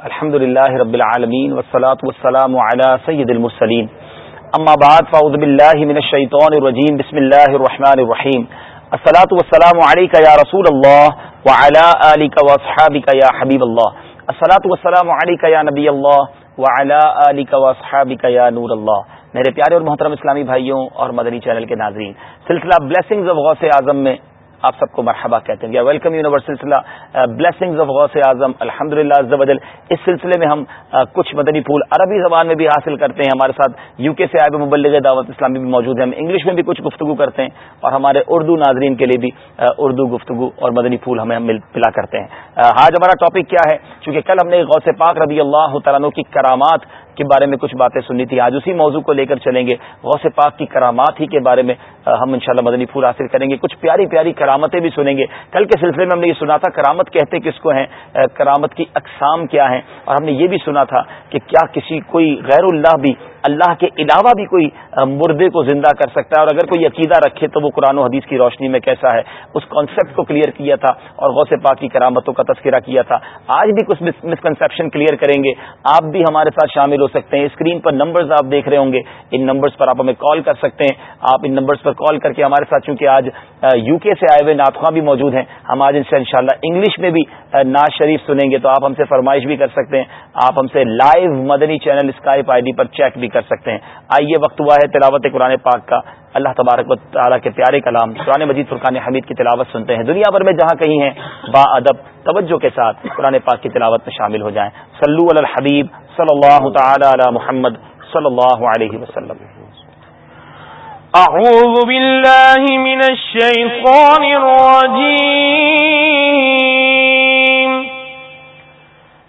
الحمد للہ رب العالمین والصلاة والسلام على سید المرسلین. اما بعد، فاعوذ باللہ من الشیطان الرجیم، بسم اللہ الرحمن الرحیم. الصلاة والسلام علیکہ یا رسول اللہ وعلى آلکہ واصحابکہ یا حبیب اللہ. الصلاة والسلام علیکہ یا نبی اللہ وعلى آلکہ واصحابکہ یا نور اللہ. میرے پیارے اور محترم اسلامی بھائیوں اور مدنی چینل کے ناظرین، سلسلہ بلیسنگز آف غوث اعظم میں آپ سب کو مرحبا کہتے ہیں۔ ویلکم یونیورس سلسلہ بلیسنگز آف غوث اعظم الحمد للہ اس سلسلے میں ہم uh, کچھ مدنی پھول عربی زبان میں بھی حاصل کرتے ہیں ہمارے ساتھ۔ یو کے سے آئے مبلغ دعوت اسلامی بھی موجود ہیں۔ ہم انگلش میں بھی کچھ گفتگو کرتے ہیں اور ہمارے اردو ناظرین کے لیے بھی uh, اردو گفتگو اور مدنی پھول ہمیں ملا کرتے ہیں۔ uh, آج ہمارا ٹاپک کیا ہے؟ چونکہ کل ہم نے غوث پاک رضی اللہ تعالیٰ کی کرامات کے بارے میں کچھ باتیں سنی تھی۔ آج اسی موضوع کو لے کر چلیں گے۔ غوث پاک کی کرامات ہی کے بارے میں ہم انشاءاللہ مدنی پھول حاصل کریں گے۔ کچھ پیاری پیاری کرامتیں بھی سنیں گے۔ کل کے سلسلے میں ہم نے یہ سنا تھا، کرامت کہتے کس کو ہیں؟ کرامت کی اقسام کیا ہیں؟ اور ہم نے یہ بھی سنا تھا کہ کیا کسی، کوئی غیر اللہ بھی اللہ کے علاوہ بھی کوئی مردے کو زندہ کر سکتا ہے اور اگر کوئی عقیدہ رکھے تو وہ قرآن و حدیث کی روشنی میں کیسا ہے؟ اس کانسیپٹ کو کلیئر کیا تھا اور غوث پاک کی کرامتوں کا تذکرہ کیا تھا۔ آج بھی کچھ مسکنسپشن کلیئر کریں گے۔ آپ بھی ہمارے ساتھ شامل ہو سکتے ہیں۔ اسکرین پر نمبرز آپ دیکھ رہے ہوں گے۔ ان نمبرز پر آپ ہمیں کال کر سکتے ہیں۔ آپ ان نمبرز پر کال کر کے ہمارے ساتھ چونکہ آج یو کے سے آئے ہوئے ناتخواں بھی موجود ہیں۔ ہم آج ان سے انشاءاللہ انگلش میں بھی ناز شریف سنیں گے تو آپ ہم سے فرمائش بھی کر سکتے ہیں۔ آپ ہم سے live Madani channel Skype I D per check بھی کر سکتے ہیں۔ آئیے، وقت ہوا ہے تلاوت قرآن پاک کا۔ اللہ تبارک و تعالیٰ کے پیارے کلام قرآن مجید فرقان حمید کی تلاوت سنتے ہیں۔ دنیا بھر میں جہاں کہیں ہیں، با ادب، توجہ کے ساتھ قرآن پاک کی تلاوت میں شامل ہو جائیں۔ صلو علی الحبیب صلی اللہ تعالی علی محمد صلی اللہ علیہ وسلم۔ اعوذ باللہ من الشیطان الرجیم۔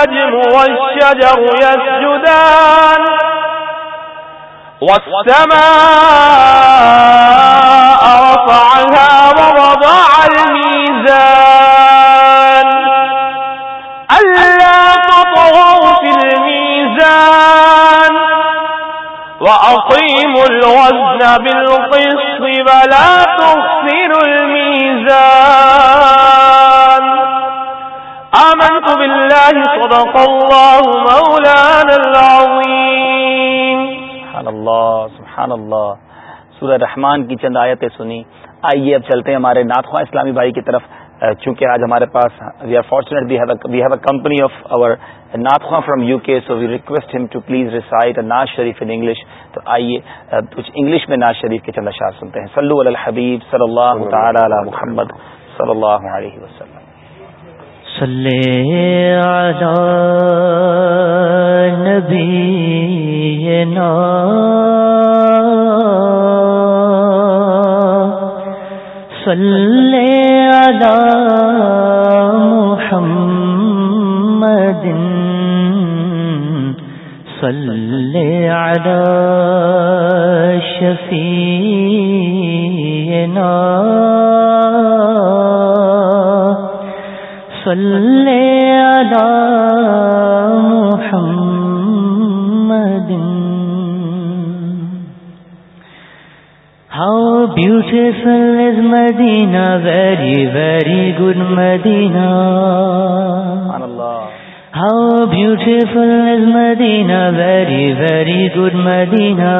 والنجم والشجر يسجدان والسماء رفعها ووضع الميزان ألا تطغوا في الميزان وأقيموا الوزن بالقسط ولا تخسروا الميزان آمنت بالله صدق الله مولانا العظيم. سبحان اللہ سبحان اللہ. سورہ رحمان کی چند آیتیں سنی. آئیے اب چلتے ہیں ہمارے ناتخواں اسلامی بھائی کی طرف. چونکہ آج ہمارے پاس we are fortunate we have a company of over ناتخواں from U K so we request him to please recite Naz Sharif in English تو آئیے کچھ انگلش میں ناز شریف کے چند اشعار سنتے ہیں. صلو علی الحبیب صلی اللہ تعالی علی محمد صلی اللہ علیہ وسلم. صلی علی نبینا صلی علی محمد صلی علی شفیعنا صلی Muhammad How beautiful is Medina, very, very good Medina. How beautiful is Medina, very, very good Medina.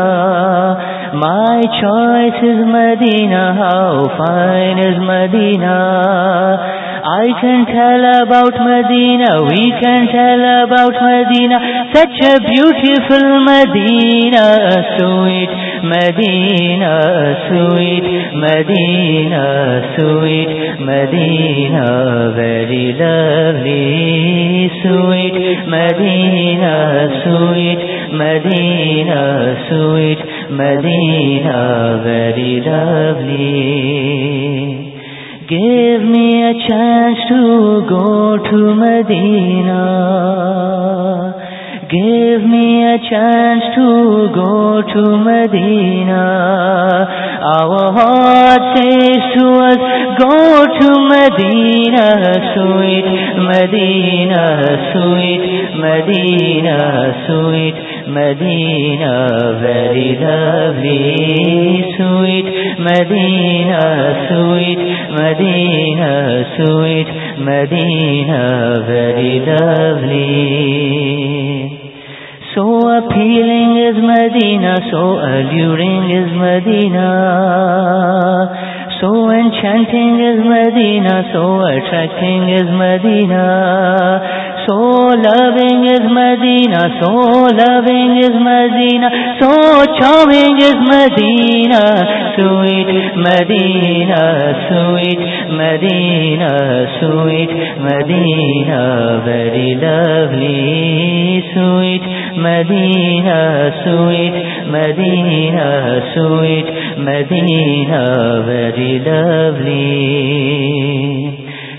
My choice is Medina, how fine is Medina. I can tell about Medina, we can tell about Medina, such a beautiful Medina, sweet Medina, sweet Medina, sweet Medina, very lovely, sweet Medina, sweet Medina, sweet Medina, very lovely. Give me a chance to go to Medina. Give me a chance to go to Medina. Our heart says to us, go to Medina, sweet Medina, sweet Medina, sweet Medina, very lovely, sweet Medina, sweet Medina, sweet Medina, very lovely. So appealing is Medina, so alluring is Medina. So enchanting is Medina, so attracting is Medina. So loving is Medina, so loving is Medina, so charming is Medina, sweet Medina, sweet Medina, sweet Medina, very lovely, sweet Medina, sweet Medina, sweet Medina, very lovely.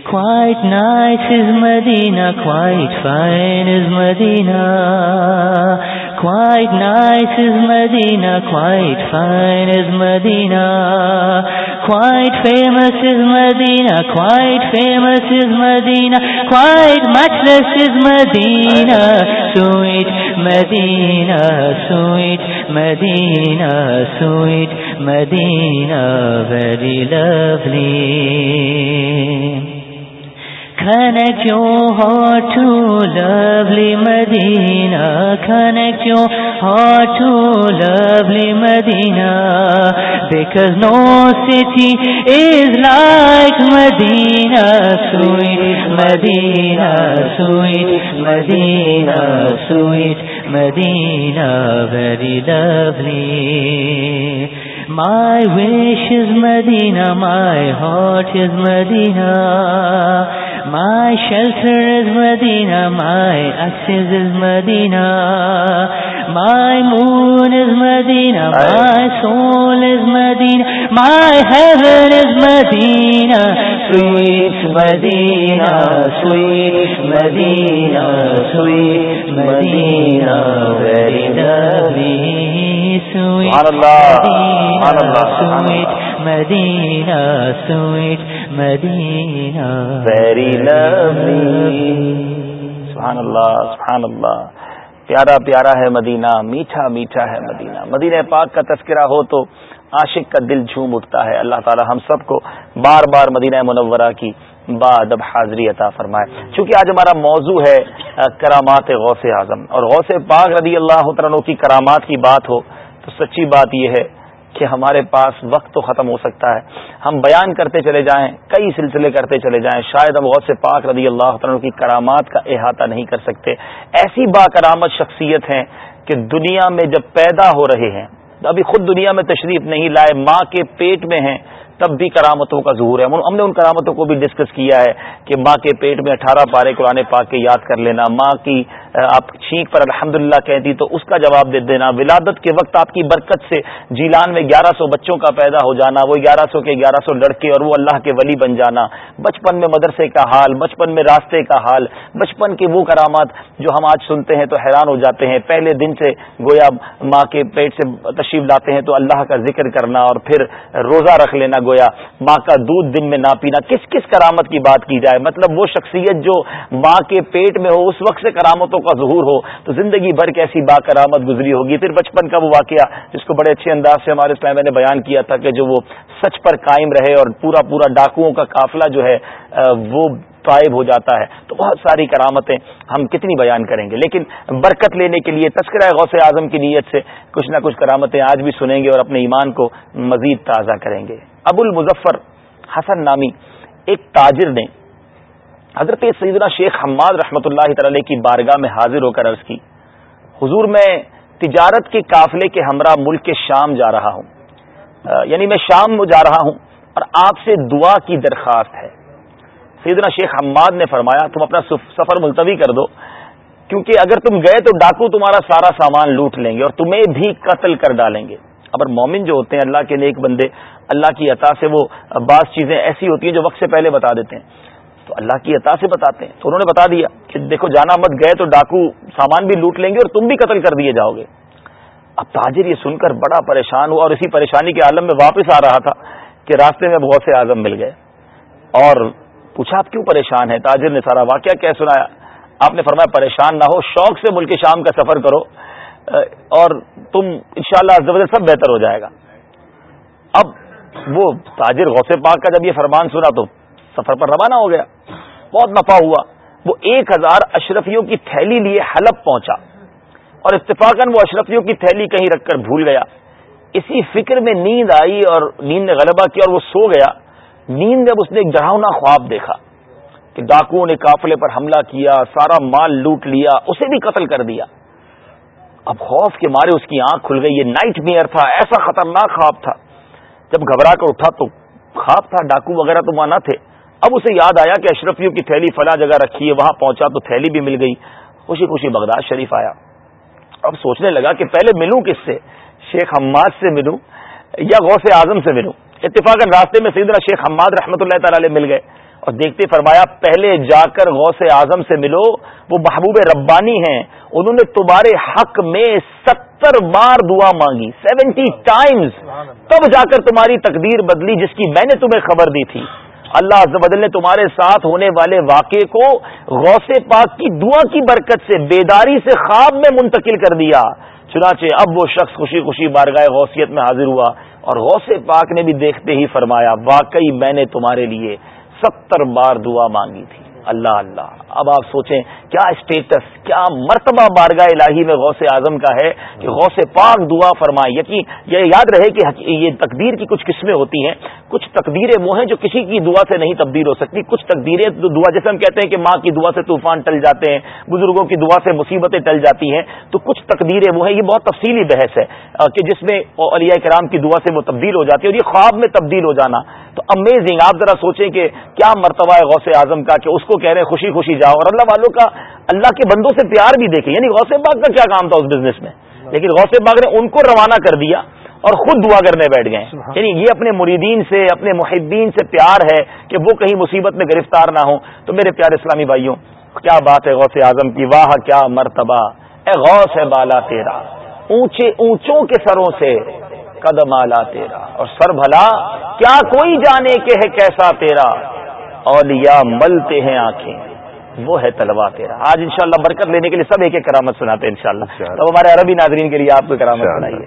Quite nice is Medina, quite fine is Medina. Quite nice is Medina, quite fine is Medina. Quite famous is Medina, quite famous is Medina. Quite matchless is Medina, sweet Medina, sweet Medina, sweet Medina, very lovely. Connect your heart to lovely Medina. Connect your heart to lovely Medina. Because no city is like Medina. Sweet Medina, sweet Medina, sweet Medina, very lovely. My wish is Medina, my heart is Medina. My shelter is Medina, my access is Medina. My moon is Medina, my soul is Medina. My heaven is Medina. Sweet Medina, sweet Medina, sweet Medina, very lovely. Sweet Medina, sweet Medina, sweet Madina very lovely سبحان اللہ سبحان اللہ. پیارا پیارا ہے مدینہ میٹھا میٹھا ہے مدینہ. مدینہ پاک کا تذکرہ ہو تو عاشق کا دل جھوم اٹھتا ہے. اللہ تعالی ہم سب کو بار بار مدینہ منورہ کی با ادب حاضری عطا فرمائے. چونکہ آج ہمارا موضوع ہے کرامات غوث اعظم. اور غوث پاک رضی اللہ عنہ کی کرامات کی بات ہو تو سچی بات یہ ہے کہ ہمارے پاس وقت تو ختم ہو سکتا ہے۔ ہم بیان کرتے چلے جائیں، کئی سلسلے کرتے چلے جائیں، شاید ہم غوث پاک رضی اللہ عنہ کی کرامات کا احاطہ نہیں کر سکتے۔ ایسی با کرامت شخصیت ہیں کہ دنیا میں جب پیدا ہو رہے ہیں، ابھی خود دنیا میں تشریف نہیں لائے، ماں کے پیٹ میں ہیں، تب بھی کرامتوں کا ظہور ہے۔ ہم نے ان کرامتوں کو بھی ڈسکس کیا ہے کہ ماں کے پیٹ میں اٹھارہ پارے قرآن پاک کے یاد کر لینا، ماں کی آپ چھینک پر الحمد للہ کہتی تو اس کا جواب دے دینا۔ ولادت کے وقت آپ کی برکت سے جیلان میں گیارہ سو بچوں کا پیدا ہو جانا، وہ گیارہ سو کے گیارہ سو لڑکے اور وہ اللہ کے ولی بن جانا۔ بچپن میں مدرسے کا حال، بچپن میں راستے کا حال، بچپن کے وہ کرامات جو ہم آج سنتے ہیں تو حیران ہو جاتے ہیں۔ پہلے دن سے گویا ماں کے پیٹ سے تشریف لاتے ہیں تو اللہ کا ذکر کرنا اور پھر روزہ رکھ لینا گویا۔ ماں کا دودھ دن میں نہ پینا۔ کس کس کرامت کی بات کی جائے؟ مطلب وہ شخصیت جو ماں کے پیٹ میں ہو، اس وقت سے کرامتوں کا ظہور ہو تو زندگی بھر کیسی با کرامت گزری ہوگی۔ پھر بچپن کا وہ واقعہ جس کو بڑے اچھے انداز سے ہمارے اسلام نے بیان کیا تھا کہ جو وہ سچ پر قائم رہے اور پورا پورا ڈاکوؤں کا قافلہ جو ہے وہ طائب ہو جاتا ہے۔ تو بہت ساری کرامتیں ہم کتنی بیان کریں گے۔ لیکن برکت لینے کے لیے، تذکرہ غوث اعظم کی نیت سے کچھ نہ کچھ کرامتیں آج بھی سنیں گے اور اپنے ایمان کو مزید تازہ کریں گے۔ ابو المظفر حسن نامی ایک تاجر نے حضرت سیدنا شیخ حماد رحمۃ اللہ تعالی کی بارگاہ میں حاضر ہو کر عرض کی، حضور میں تجارت کے قافلے کے ہمراہ ملک کے شام جا رہا ہوں۔ یعنی میں شام جا رہا ہوں اور آپ سے دعا کی درخواست ہے۔ سیدنا شیخ حماد نے فرمایا، تم اپنا سفر ملتوی کر دو، کیونکہ اگر تم گئے تو ڈاکو تمہارا سارا سامان لوٹ لیں گے اور تمہیں بھی قتل کر ڈالیں گے۔ اب مومن جو ہوتے ہیں، اللہ کے نیک بندے، اللہ کی عطا سے وہ بعض چیزیں ایسی ہوتی ہیں جو وقت سے پہلے بتا دیتے ہیں۔ تو اللہ کی عطا سے بتاتے ہیں۔ تو انہوں نے بتا دیا کہ دیکھو جانا مت، گئے تو ڈاکو سامان بھی لوٹ لیں گے اور تم بھی قتل کر دیے جاؤ گے۔ اب تاجر یہ سن کر بڑا پریشان ہوا اور اسی پریشانی کے عالم میں واپس آ رہا تھا کہ راستے میں بہت سے اعظم مل گئے۔ اور پوچھا، آپ کیوں پریشان ہے تاجر نے سارا واقعہ کیا سنایا؟ آپ نے فرمایا، پریشان نہ ہو، شوق سے ملک شام کا سفر کرو اور تم انشاءاللہ شاء اللہ سب بہتر ہو جائے گا۔ اب وہ تاجر غوث پاک کا جب یہ فرمان سنا تو سفر پر روانہ ہو گیا۔ بہت نفع ہوا۔ وہ ایک ہزار اشرفیوں کی تھیلی لیے حلب پہنچا۔ اور اتفاقاً وہ اشرفیوں کی تھیلی کہیں رکھ کر بھول گیا۔ اسی فکر میں نیند آئی اور نیند نے غلبہ کیا اور وہ سو گیا۔ نیند میں اس نے ایک ڈراؤنا خواب دیکھا کہ ڈاکوؤں نے قافلے پر حملہ کیا، سارا مال لوٹ لیا، اسے بھی قتل کر دیا۔ اب خوف کے مارے اس کی آنکھ کھل گئی۔ یہ نائٹ میئر تھا، ایسا خطرناک خواب تھا۔ جب گھبرا کر اٹھا تو خواب تھا، ڈاکو وغیرہ تو وہاں نہ تھے۔ اب اسے یاد آیا کہ اشرفیوں کی تھیلی فلاں جگہ رکھی ہے وہاں پہنچا تو تھیلی بھی مل گئی۔ خوشی خوشی بغداد شریف آیا۔ اب سوچنے لگا کہ پہلے ملوں کس سے؟ شیخ حماد سے ملوں یا غوث اعظم سے ملوں؟ اتفاق راستے میں سیدنا شیخ حماد رحمۃ اللہ تعالی مل گئے۔ اور دیکھتے فرمایا پہلے جا کر غوث اعظم سے ملو وہ محبوب ربانی ہیں۔ انہوں نے تمہارے حق میں ستر بار دعا مانگی سیونٹی ٹائمز تب جا کر تمہاری تقدیر بدلی جس کی میں نے تمہیں خبر دی تھی۔ اللہ عزوجل نے تمہارے ساتھ ہونے والے واقعے کو غوث پاک کی دعا کی برکت سے بیداری سے خواب میں منتقل کر دیا۔ چنانچہ اب وہ شخص خوشی خوشی بارگاہ غوثیت میں حاضر ہوا اور غوث پاک نے بھی دیکھتے ہی فرمایا، واقعی میں نے تمہارے لیے ستر بار دعا مانگی تھی۔ اللہ اللہ۔ اب آپ سوچیں، کیا اسٹیٹس کیا مرتبہ بارگاہ الہی میں غوث اعظم کا ہے کہ غوث پاک دعا فرمائے؟ یقین، یہ یاد رہے کہ یہ تقدیر کی کچھ قسمیں ہوتی ہیں۔ کچھ تقدیریں وہ ہیں جو کسی کی دعا سے نہیں تبدیل ہو سکتی۔ کچھ تقدیریں دعا، جیسے ہم کہتے ہیں کہ ماں کی دعا سے طوفان ٹل جاتے ہیں، بزرگوں کی دعا سے مصیبتیں ٹل جاتی ہیں۔ تو کچھ تقدیریں وہ ہیں، یہ بہت تفصیلی بحث ہے کہ جس میں علیہ کرام کی دعا سے وہ تبدیل ہو جاتی ہے اور یہ خواب میں تبدیل ہو جانا۔ تو امیزنگ آپ ذرا سوچیں کہ کیا مرتبہ ہے غوث اعظم کا کہ اس کو کہہ رہے ہیں، خوشی خوشی جاؤ اور اللہ والوں کا اللہ کے بندوں سے پیار بھی دیکھیں۔ یعنی غوث باغ کا کیا کام تھا اس بزنس میں؟ لیکن غوث باغ نے ان کو روانہ کر دیا اور خود دعا کرنے بیٹھ گئے۔ یعنی یہ اپنے مریدین سے اپنے محبین سے پیار ہے کہ وہ کہیں مصیبت میں گرفتار نہ ہوں۔ تو میرے پیارے اسلامی بھائیوں کیا بات ہے غوث اعظم کی؟ واہ کیا مرتبہ۔ اے غوث ہے بالا تیرا اونچے اونچوں کے سروں سے قدم آلا تیرا۔ اور سر بھلا کیا کوئی جانے کے ہے کیسا تیرا؟ اولیاء ملتے ہیں آنکھیں۔ وہ ہے تلوا تیرا آج انشاءاللہ برکت لینے کے لیے سب ایک ایک کرامت سناتے ہیں انشاءاللہ۔ تو ہمارے عربی ناظرین کے لیے آپ کو کرامت سنائیے۔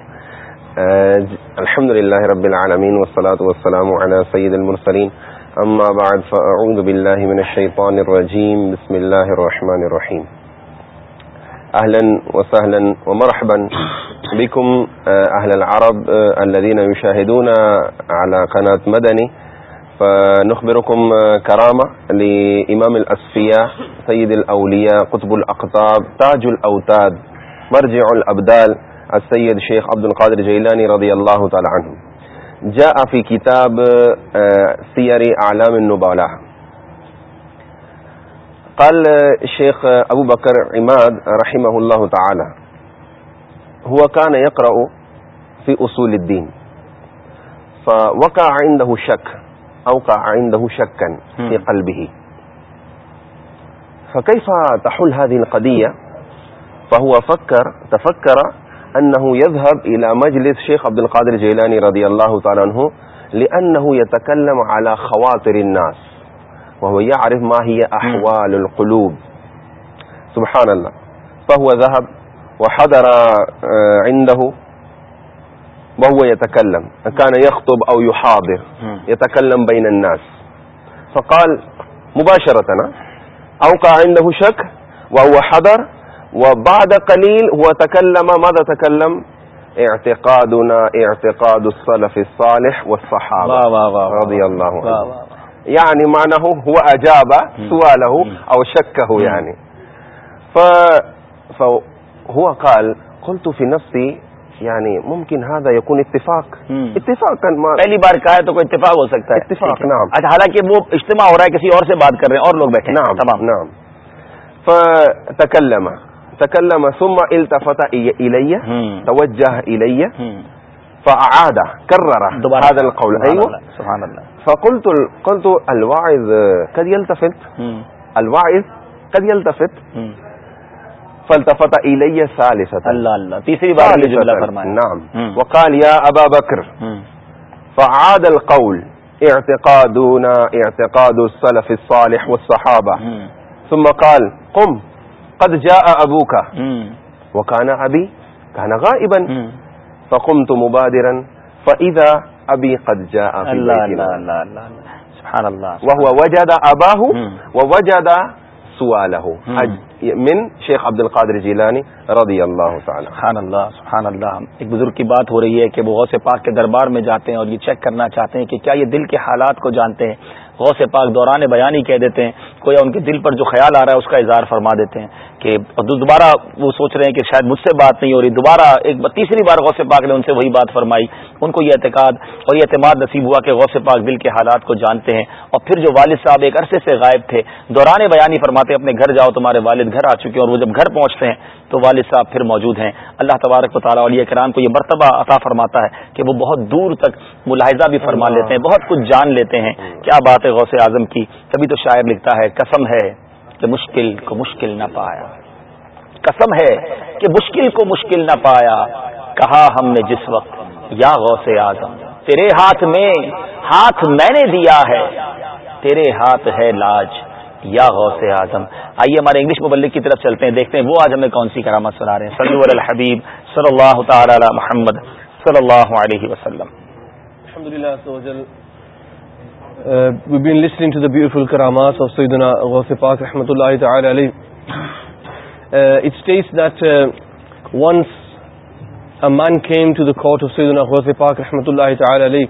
الحمد للہ رب العالمین والصلاة والسلام على سید المرسلین۔ اما بعد فاعوذ باللہ من الشیطان الرجیم۔ بسم اللہ الرحمن الرحیم۔ اهلا وسهلا ومرحبا بكم اهل العرب الذين يشاهدون على قناة مدني فنخبركم كرامة لإمام الأسفياء سيد الأولياء، قطب الأقطاب، تاج الأوتاد، مرجع الأبدال، السيد شيخ عبد القادر جيلاني رضي الله تعالى عنه. جاء في كتاب سير أعلام النبالة قال الشيخ أبو بكر عماد رحمه الله تعالى، هو كان يقرأ في أصول الدين، فوقع عنده شك أوقع عنده شكا في قلبه. فكيف تحل هذه القضية؟ فهو فكر تفكر أنه يذهب إلى مجلس شيخ عبد القادر جيلاني رضي الله تعالى عنه لأنه يتكلم على خواطر الناس وهو يعرف ما هي أحوال القلوب. سبحان الله. فهو ذهب وحضر عنده وهو يتكلم كان يخطب أو يحاضر يتكلم بين الناس. فقال مباشرة أوقع عنده شك وهو حضر وبعد قليل هو تكلم. ماذا تكلم؟ اعتقادنا اعتقاد الصلف الصالح والصحابة. رضي الله عنه. يعني معناه هو أجاب سؤاله أو شكه يعني. فهو قال قلت في نفسي یعنی ممکن هذا يكون اتفاق. اتفاقا ما پہلی بار کہا ہے تو کوئی اتفاق ہو سکتا ہے. اتفاق نعم. اچھا حالانکہ وہ اجتماع ہو رہا ہے کسی اور سے بات کر رہے ہیں اور لوگ بیٹھے نعم تمام. نعم. فتكلم تكلم ثم التفت الي توجه الي فأعاد كرر. هذا القول. اللہ سبحان اللہ. فقلت قلت الواعظ قد يلتفت. الواعظ قد يلتفت. ہم۔ فالتفت إلي ثالثة اللہ اللہ. تیسری بار یہ جملہ ثالثة فرمایا. نعم. ہم، وقال يا أبا بكر ہم، فعاد القول اعتقادنا اعتقاد السلف الصالح والصحابة ثم قال قم قد جاء أبوك وكان أبي كان غائبا۔ فقمت مبادرا فإذا أبي قد جاء في اللہ اللہ اللہ سبحان اللہ وهو وجد أباه. ووجد أج- من شيخ عبد القادر جيلاني رضي الله تعالى سبحان اللہ سبحان اللہ ایک بزرگ کی بات ہو رہی ہے کہ وہ غوث پاک کے دربار میں جاتے ہیں اور یہ چیک کرنا چاہتے ہیں کہ کیا یہ دل کے حالات کو جانتے ہیں۔ غوث پاک دوران بیانی کہہ دیتے ہیں کوئی ان کے دل پر جو خیال آ رہا ہے اس کا اظہار فرما دیتے ہیں۔ کہ دوبارہ وہ سوچ رہے ہیں کہ شاید مجھ سے بات نہیں ہو رہی دوبارہ ایک تیسری بار غوث پاک نے ان سے وہی بات فرمائی۔ ان کو یہ اعتقاد اور یہ اعتماد نصیب ہوا کہ غوث پاک دل کے حالات کو جانتے ہیں۔ اور پھر جو والد صاحب ایک عرصے سے غائب تھے دوران بیانی فرماتے اپنے گھر جاؤ تمہارے والد گھر آ چکے ہیں اور وہ جب گھر پہنچتے ہیں تو والد صاحب پھر موجود ہیں۔ اللہ تبارک و تعالیٰ علیہ کرام کو یہ مرتبہ عطا فرماتا ہے کہ وہ بہت دور تک ملاحظہ بھی فرما لیتے ہیں بہت کچھ جان لیتے ہیں۔ کیا بات ہے غوث اعظم کی؟ کبھی تو شاعر لکھتا ہے قسم ہے۔ کہ مشکل کو مشکل نہ پایا۔ قسم ہے کہ مشکل کو مشکل نہ پایا۔ کہا ہم نے جس وقت، یا غوث اعظم، تیرے ہاتھ میں ہاتھ میں نے دیا ہے۔ تیرے ہاتھ ہے لاج، یا غوث اعظم۔ آئیے ہمارے انگلش مبلک کی طرف چلتے ہیں، دیکھتے ہیں وہ آج ہمیں کون سی کرامت سنا رہے ہیں۔ صلی اللہ الحبیب صلی اللہ تعالی علی محمد صلی اللہ علیہ وسلم۔ Alhamdulillah wa Jal. Uh, we've been listening to the beautiful karamas of Sayyidina Ghaus Pak rahmatullahi ta'ala alayh. Uh, it states that uh, once a man came to the court of Sayyidina Ghaus Pak rahmatullahi ta'ala alayh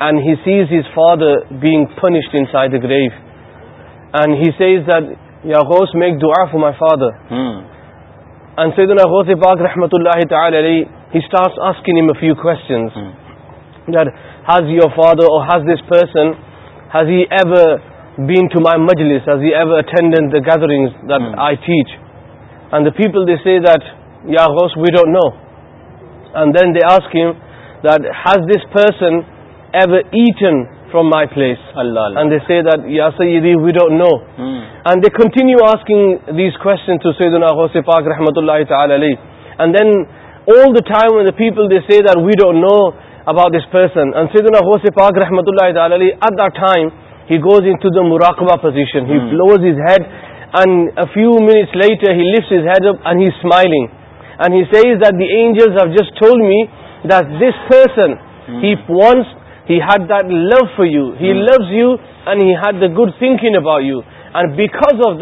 and he sees his father being punished inside the grave and he says that Ya Ghaus make dua for my father and Sayyidina Ghaus Pak rahmatullahi ta'ala alayh he starts asking him a few questions that has your father or has this person has he ever been to my majlis has he ever attended the gatherings that Hmm. I teach and the people they say that ya Ghaus we don't know and then they ask him that has this person ever eaten from my place Allah and they say that ya Sayyidi we don't know and they continue asking these questions to Sayyidina Ghaus Pak rahmatullahi ta'ala alayh. And then all the time when the people they say that we don't know about this person and Sayyidina Ghaus Pak rahmatullahi ta'ala alayh, at that time he goes into the muraqabah position he Hmm. blows his head and a few minutes later he lifts his head up and he's smiling and he says that the angels have just told me that this person he once he had that love for you he loves you and he had the good thinking about you and because of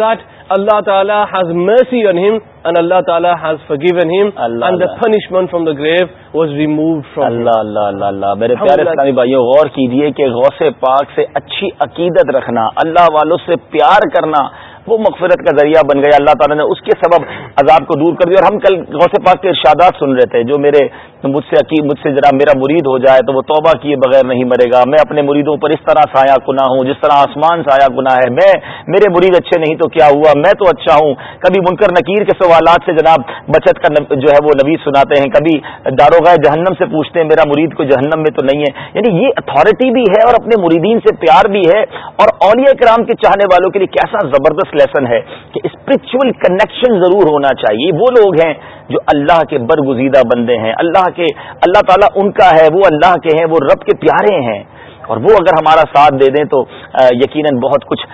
that Allah Ta'ala has mercy on him and Allah Ta'ala has forgiven him Allah and the Allah. punishment from the grave was removed from him اللہ اللہ اللہ اللہ میرے پیارے اسلامی بھائیوں غور کیجیے کہ غوث پاک سے اچھی عقیدت رکھنا اللہ والوں سے پیار کرنا وہ مغفرت کا ذریعہ بن گیا۔ اللہ تعالیٰ نے اس کے سبب عذاب کو دور کر دیا۔ اور ہم کل غوث پاک کے ارشادات سن رہے تھے۔ جو میرے مجھ سے عقید مجھ سے ذرا میرا مرید ہو جائے تو وہ توبہ کیے بغیر نہیں مرے گا۔ میں اپنے مریدوں پر اس طرح سایہ کنا ہوں، جس طرح آسمان سایہ کنا ہے۔ میں میرے مرید اچھے نہیں تو کیا ہوا؟ میں تو اچھا ہوں۔ کبھی منکر نکیر کے سوالات سے جناب بچت کا جو ہے وہ نویز سناتے ہیں۔ کبھی داروغہ جہنم سے پوچھتے ہیں، میرا مرید کو جہنم میں تو نہیں ہے۔ یعنی یہ اتھارٹی بھی ہے اور اپنے مریدین سے پیار بھی ہے۔ اور اولیاء کرام کے چاہنے والوں کے لیے کیسا زبردست لیسن ہے کہ اسپرچل کنیکشن ضرور ہونا چاہیے۔ وہ لوگ ہیں جو اللہ کے برگزیدہ بندے ہیں۔ اللہ کے اللہ تعالیٰ ان کا ہے، وہ اللہ کے ہیں، وہ رب کے پیارے ہیں۔ اور وہ اگر ہمارا ساتھ دے دیں تو یقیناً بہت کچھ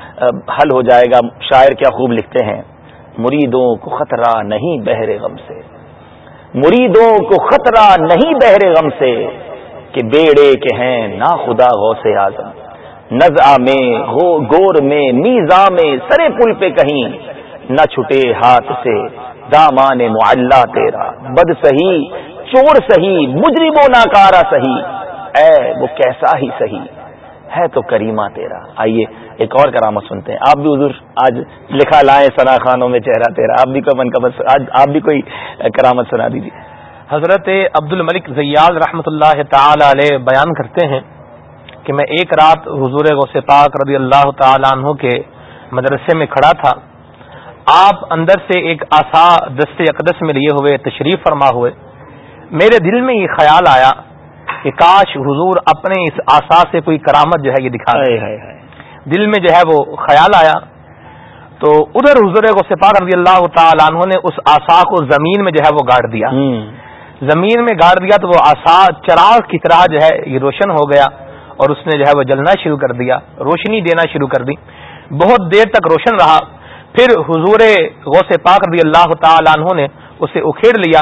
حل ہو جائے گا۔ شاعر کیا خوب لکھتے ہیں، مریدوں کو خطرہ نہیں بہرے غم سے۔ مریدوں کو خطرہ نہیں بہرے غم سے کہ بیڑے کے ہیں نا خدا غوث اعظم۔ نزع میں گور میں میزا میں، سرے پل پہ کہیں۔ نہ چھٹے ہاتھ سے، دامان معلّہ تیرا۔ بد سہی چور سہی، مجرم و ناکارا سہی۔ اے، وہ کیسا ہی سہی۔ ہے تو کریمہ تیرا۔ آئیے ایک اور کرامت سنتے ہیں۔ آپ بھی حضور آج لکھا لائیں سنا خانوں میں چہرہ تیرا۔ آپ بھی کوئی من کا آج آپ بھی کوئی کرامت سنا دیجیے حضرت عبد الملک زیال رحمۃ اللہ تعالی علیہ بیان کرتے ہیں۔ کہ میں ایک رات حضور غوث پاک رضی اللہ تعالیٰ عنہ کے مدرسے میں کھڑا تھا۔ آپ اندر سے ایک آسا دست اقدس میں لیے ہوئے تشریف فرما ہوئے۔ میرے دل میں یہ خیال آیا کہ کاش حضور اپنے اس آسا سے کوئی کرامت جو ہے یہ دکھا دل میں جو ہے وہ خیال آیا۔ تو ادھر حضور کو سپار رضی اللہ تعالیٰ عنہ نے اس آسا کو زمین میں جو ہے وہ گاڑ دیا۔ زمین میں گاڑ دیا تو وہ آسا چراغ کی طرح جو ہے یہ روشن ہو گیا۔ اور اس نے جو ہے وہ جلنا شروع کر دیا روشنی دینا شروع کر دی۔ بہت دیر تک روشن رہا۔ پھر حضور غوث پاک رضی اللہ تعالیٰ عنہ نے اسے اکھیڑ لیا۔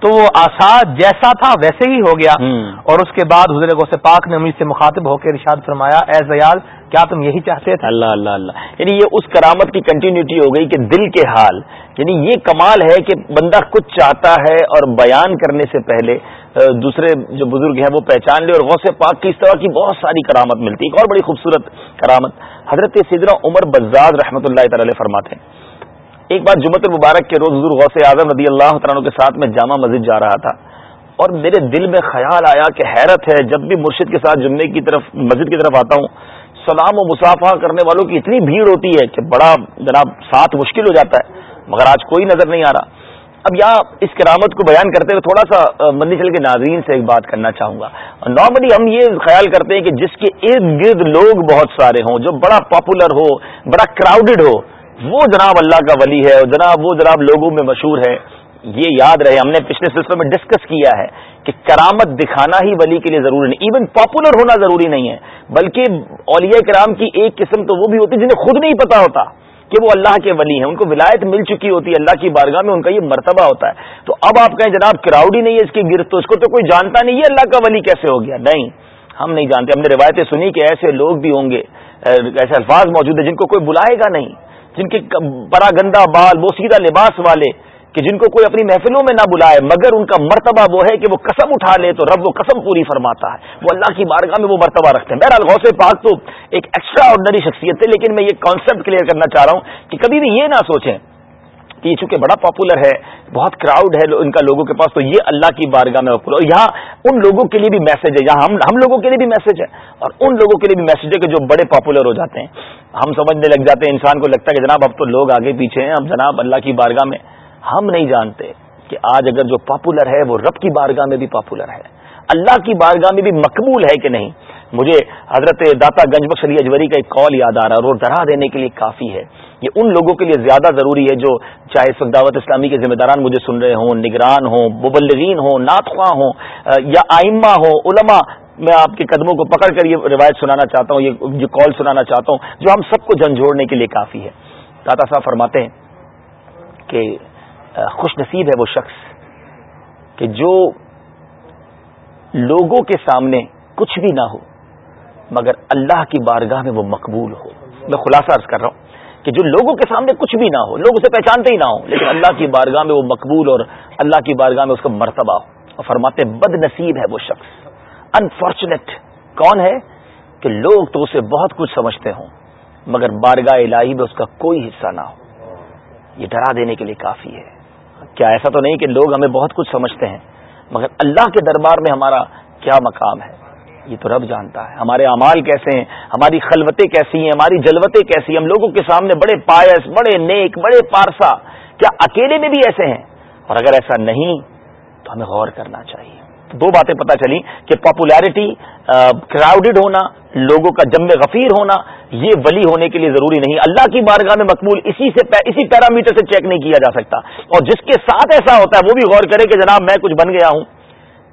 تو وہ آسا جیسا تھا ویسے ہی ہو گیا۔ اور اس کے بعد حضور غوث پاک نے امید سے مخاطب ہو کے ارشاد فرمایا اے زیال کیا تم یہی چاہتے تھے؟ اللہ اللہ اللہ۔ یعنی یہ اس کرامت کی کنٹینیوٹی ہو گئی کہ دل کے حال۔ یعنی یہ کمال ہے کہ بندہ کچھ چاہتا ہے اور بیان کرنے سے پہلے دوسرے جو بزرگ ہیں وہ پہچان لے اور غوث پاک کی اس طرح کی بہت ساری کرامت ملتی ایک اور بڑی خوبصورت کرامت حضرت سیدنا عمر بزاد رحمۃ اللہ تعالی فرماتے ہیں۔ ایک بار جمعت المبارک کے روز حضور غوث اعظم رضی اللہ تعالیٰ کے ساتھ میں جامع مسجد جا رہا تھا۔ اور میرے دل میں خیال آیا کہ حیرت ہے جب بھی مرشد کے ساتھ جمعے کی طرف، مسجد کی طرف آتا ہوں، سلام و مسافہ کرنے والوں کی اتنی بھیڑ ہوتی ہے کہ بڑا جناب ساتھ مشکل ہو جاتا ہے، مگر آج کوئی نظر نہیں آ رہا۔ اب یہاں اس کرامت کو بیان کرتے ہوئے تھوڑا سا مندی چل کے ناظرین سے ایک بات کرنا چاہوں گا۔ نارملی ہم یہ خیال کرتے ہیں کہ جس کے ارد گرد لوگ بہت سارے ہوں، جو بڑا پاپولر ہو، بڑا کراؤڈڈ ہو، وہ جناب اللہ کا ولی ہے اور جناب وہ جناب لوگوں میں مشہور ہے یہ یاد رہے، ہم نے پچھلے سلسلے میں ڈسکس کیا ہے کہ کرامت دکھانا ہی ولی کے لیے ضروری نہیں ایون پاپولر ہونا ضروری نہیں ہے۔ بلکہ اولیاء کرام کی ایک قسم تو وہ بھی ہوتی جنہیں خود نہیں پتا ہوتا۔ کہ وہ اللہ کے ولی ہیں، ان کو ولایت مل چکی ہوتی ہے، اللہ کی بارگاہ میں ان کا یہ مرتبہ ہوتا ہے۔ تو اب آپ کہیں جناب کراؤڈ ہی نہیں ہے اس کی گرد، تو اس کو تو کوئی جانتا نہیں ہے اللہ کا ولی کیسے ہو گیا؟ نہیں، ہم نہیں جانتے۔ ہم نے روایتیں سنی کہ ایسے لوگ بھی ہوں گے ایسے الفاظ موجود ہیں جن کو کوئی بلائے گا نہیں۔ جن کے بڑا گندا بال، وہ سیدھا لباس والے کہ جن کو کوئی اپنی محفلوں میں نہ بلائے، مگر ان کا مرتبہ وہ ہے کہ وہ قسم اٹھا لے تو رب وہ قسم پوری فرماتا ہے۔ وہ اللہ کی بارگاہ میں وہ مرتبہ رکھتے ہیں۔ بہرحال غوث پاک تو ایک ایکسٹرا آرڈنری شخصیت ہے لیکن میں یہ کانسیپٹ کلیئر کرنا چاہ رہا ہوں کہ کبھی بھی یہ نہ سوچیں کہ یہ چونکہ بڑا پاپولر ہے، بہت کراؤڈ ہے ان کا لوگوں کے پاس، تو یہ اللہ کی بارگاہ میں اور یہاں ان لوگوں کے لیے بھی میسج ہے۔ یہاں ہم ہم لوگوں کے لیے بھی میسج ہے۔ اور ان لوگوں کے لیے بھی میسج ہے کہ جو بڑے پاپولر ہو جاتے ہیں۔ ہم سمجھنے لگ جاتے ہیں، انسان کو لگتا ہے کہ جناب اب تو لوگ آگے پیچھے ہیں، اب جناب اللہ کی بارگاہ میں ہم نہیں جانتے کہ آج اگر جو پاپولر ہے وہ رب کی بارگاہ میں بھی پاپولر ہے۔ اللہ کی بارگاہ میں بھی مقبول ہے کہ نہیں؟ مجھے حضرت داتا گنج بخش علی اجوری کا ایک کال یاد آ رہا ہے اور ڈرا دینے کے لیے کافی ہے۔ یہ ان لوگوں کے لیے زیادہ ضروری ہے جو چاہے اس دعوت اسلامی کے ذمہ داران مجھے سن رہے ہوں، نگران ہوں، مبلغین ہوں ناتخواں ہوں یا آئمہ ہوں، علماء۔ میں آپ کے قدموں کو پکڑ کر یہ روایت سنانا چاہتا ہوں، یہ کال سنانا چاہتا ہوں، جو ہم سب کو جھنجھوڑنے کے لیے کافی ہے۔ داتا صاحب فرماتے ہیں کہ خوش نصیب ہے وہ شخص کہ جو لوگوں کے سامنے کچھ بھی نہ ہو، مگر اللہ کی بارگاہ میں وہ مقبول ہو۔ میں خلاصہ عرض کر رہا ہوں کہ جو لوگوں کے سامنے کچھ بھی نہ ہو، لوگ اسے پہچانتے ہی نہ ہو لیکن اللہ کی بارگاہ میں وہ مقبول اور اللہ کی بارگاہ میں اس کا مرتبہ ہو۔ اور فرماتے بد نصیب ہے وہ شخص۔ انفارچونیٹ کون ہے؟ کہ لوگ تو اسے بہت کچھ سمجھتے ہوں، مگر بارگاہ الہی میں اس کا کوئی حصہ نہ ہو۔ یہ ڈرا دینے کے لیے کافی ہے۔ کیا ایسا تو نہیں کہ لوگ ہمیں بہت کچھ سمجھتے ہیں، مگر اللہ کے دربار میں ہمارا کیا مقام ہے؟ یہ تو رب جانتا ہے۔ ہمارے اعمال کیسے ہیں؟ ہماری خلوتیں کیسی ہیں؟ ہماری جلوتیں کیسی ہیں؟ ہم لوگوں کے سامنے بڑے پائس بڑے نیک، بڑے پارسا، کیا اکیلے میں بھی ایسے ہیں؟ اور اگر ایسا نہیں، تو ہمیں غور کرنا چاہیے۔ دو باتیں پتہ چلی کہ پاپولیرٹی کراؤڈڈ ہونا، لوگوں کا جمع غفیر ہونا یہ ولی ہونے کے لیے ضروری نہیں۔ اللہ کی بارگاہ میں مقبول اسی سے اسی پیرامیٹر سے چیک نہیں کیا جا سکتا۔ اور جس کے ساتھ ایسا ہوتا ہے وہ بھی غور کرے کہ جناب میں کچھ بن گیا ہوں۔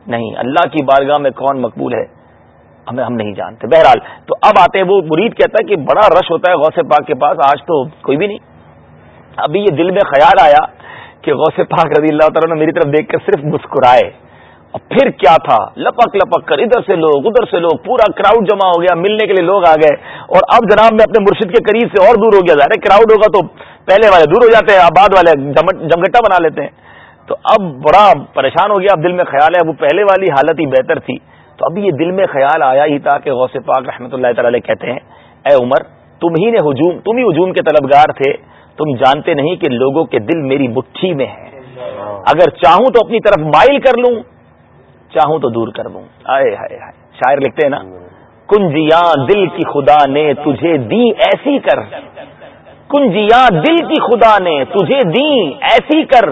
نہیں، اللہ کی بارگاہ میں کون مقبول ہے؟ ہمیں ہم نہیں جانتے۔ بہرحال، تو اب آتے ہیں، وہ مرید کہتا ہے کہ بڑا رش ہوتا ہے غوث پاک کے پاس۔ آج تو کوئی بھی نہیں۔ ابھی یہ دل میں خیال آیا کہ غوث پاک رضی اللہ تعالیٰ نے میری طرف دیکھ کر صرف مسکرائے۔ اور پھر کیا تھا؟ لپک لپک کر ادھر سے لوگ ادھر سے لوگ پورا کراؤڈ جمع ہو گیا ملنے کے لیے لوگ آ گئے۔ اور اب جناب میں اپنے مرشد کے قریب سے اور دور ہو گیا۔ ظاہر کراؤڈ ہوگا تو پہلے والے دور ہو جاتے ہیں آباد والے جمگٹا بنا لیتے ہیں۔ تو اب بڑا پریشان ہو گیا۔ اب دل میں خیال ہے وہ پہلے والی حالت ہی بہتر تھی۔ تو ابھی یہ دل میں خیال آیا ہی تھا کہ غوث پاک رحمۃ اللہ تعالی کہتے ہیں اے عمر تم ہی نے ہجوم تم ہی ہجوم کے طلبگار تھے۔ تم جانتے نہیں کہ لوگوں کے دل میری مٹھی میں ہے اگر چاہوں تو اپنی طرف مائل کر لوں۔ چاہوں تو دور کر دوں۔ آئے ہائے ہائے شاعر لکھتے ہیں نا، کنجیاں دل کی خدا نے تجھے دی ایسی کر۔ کنجیاں دل کی خدا نے تجھے دی ایسی کر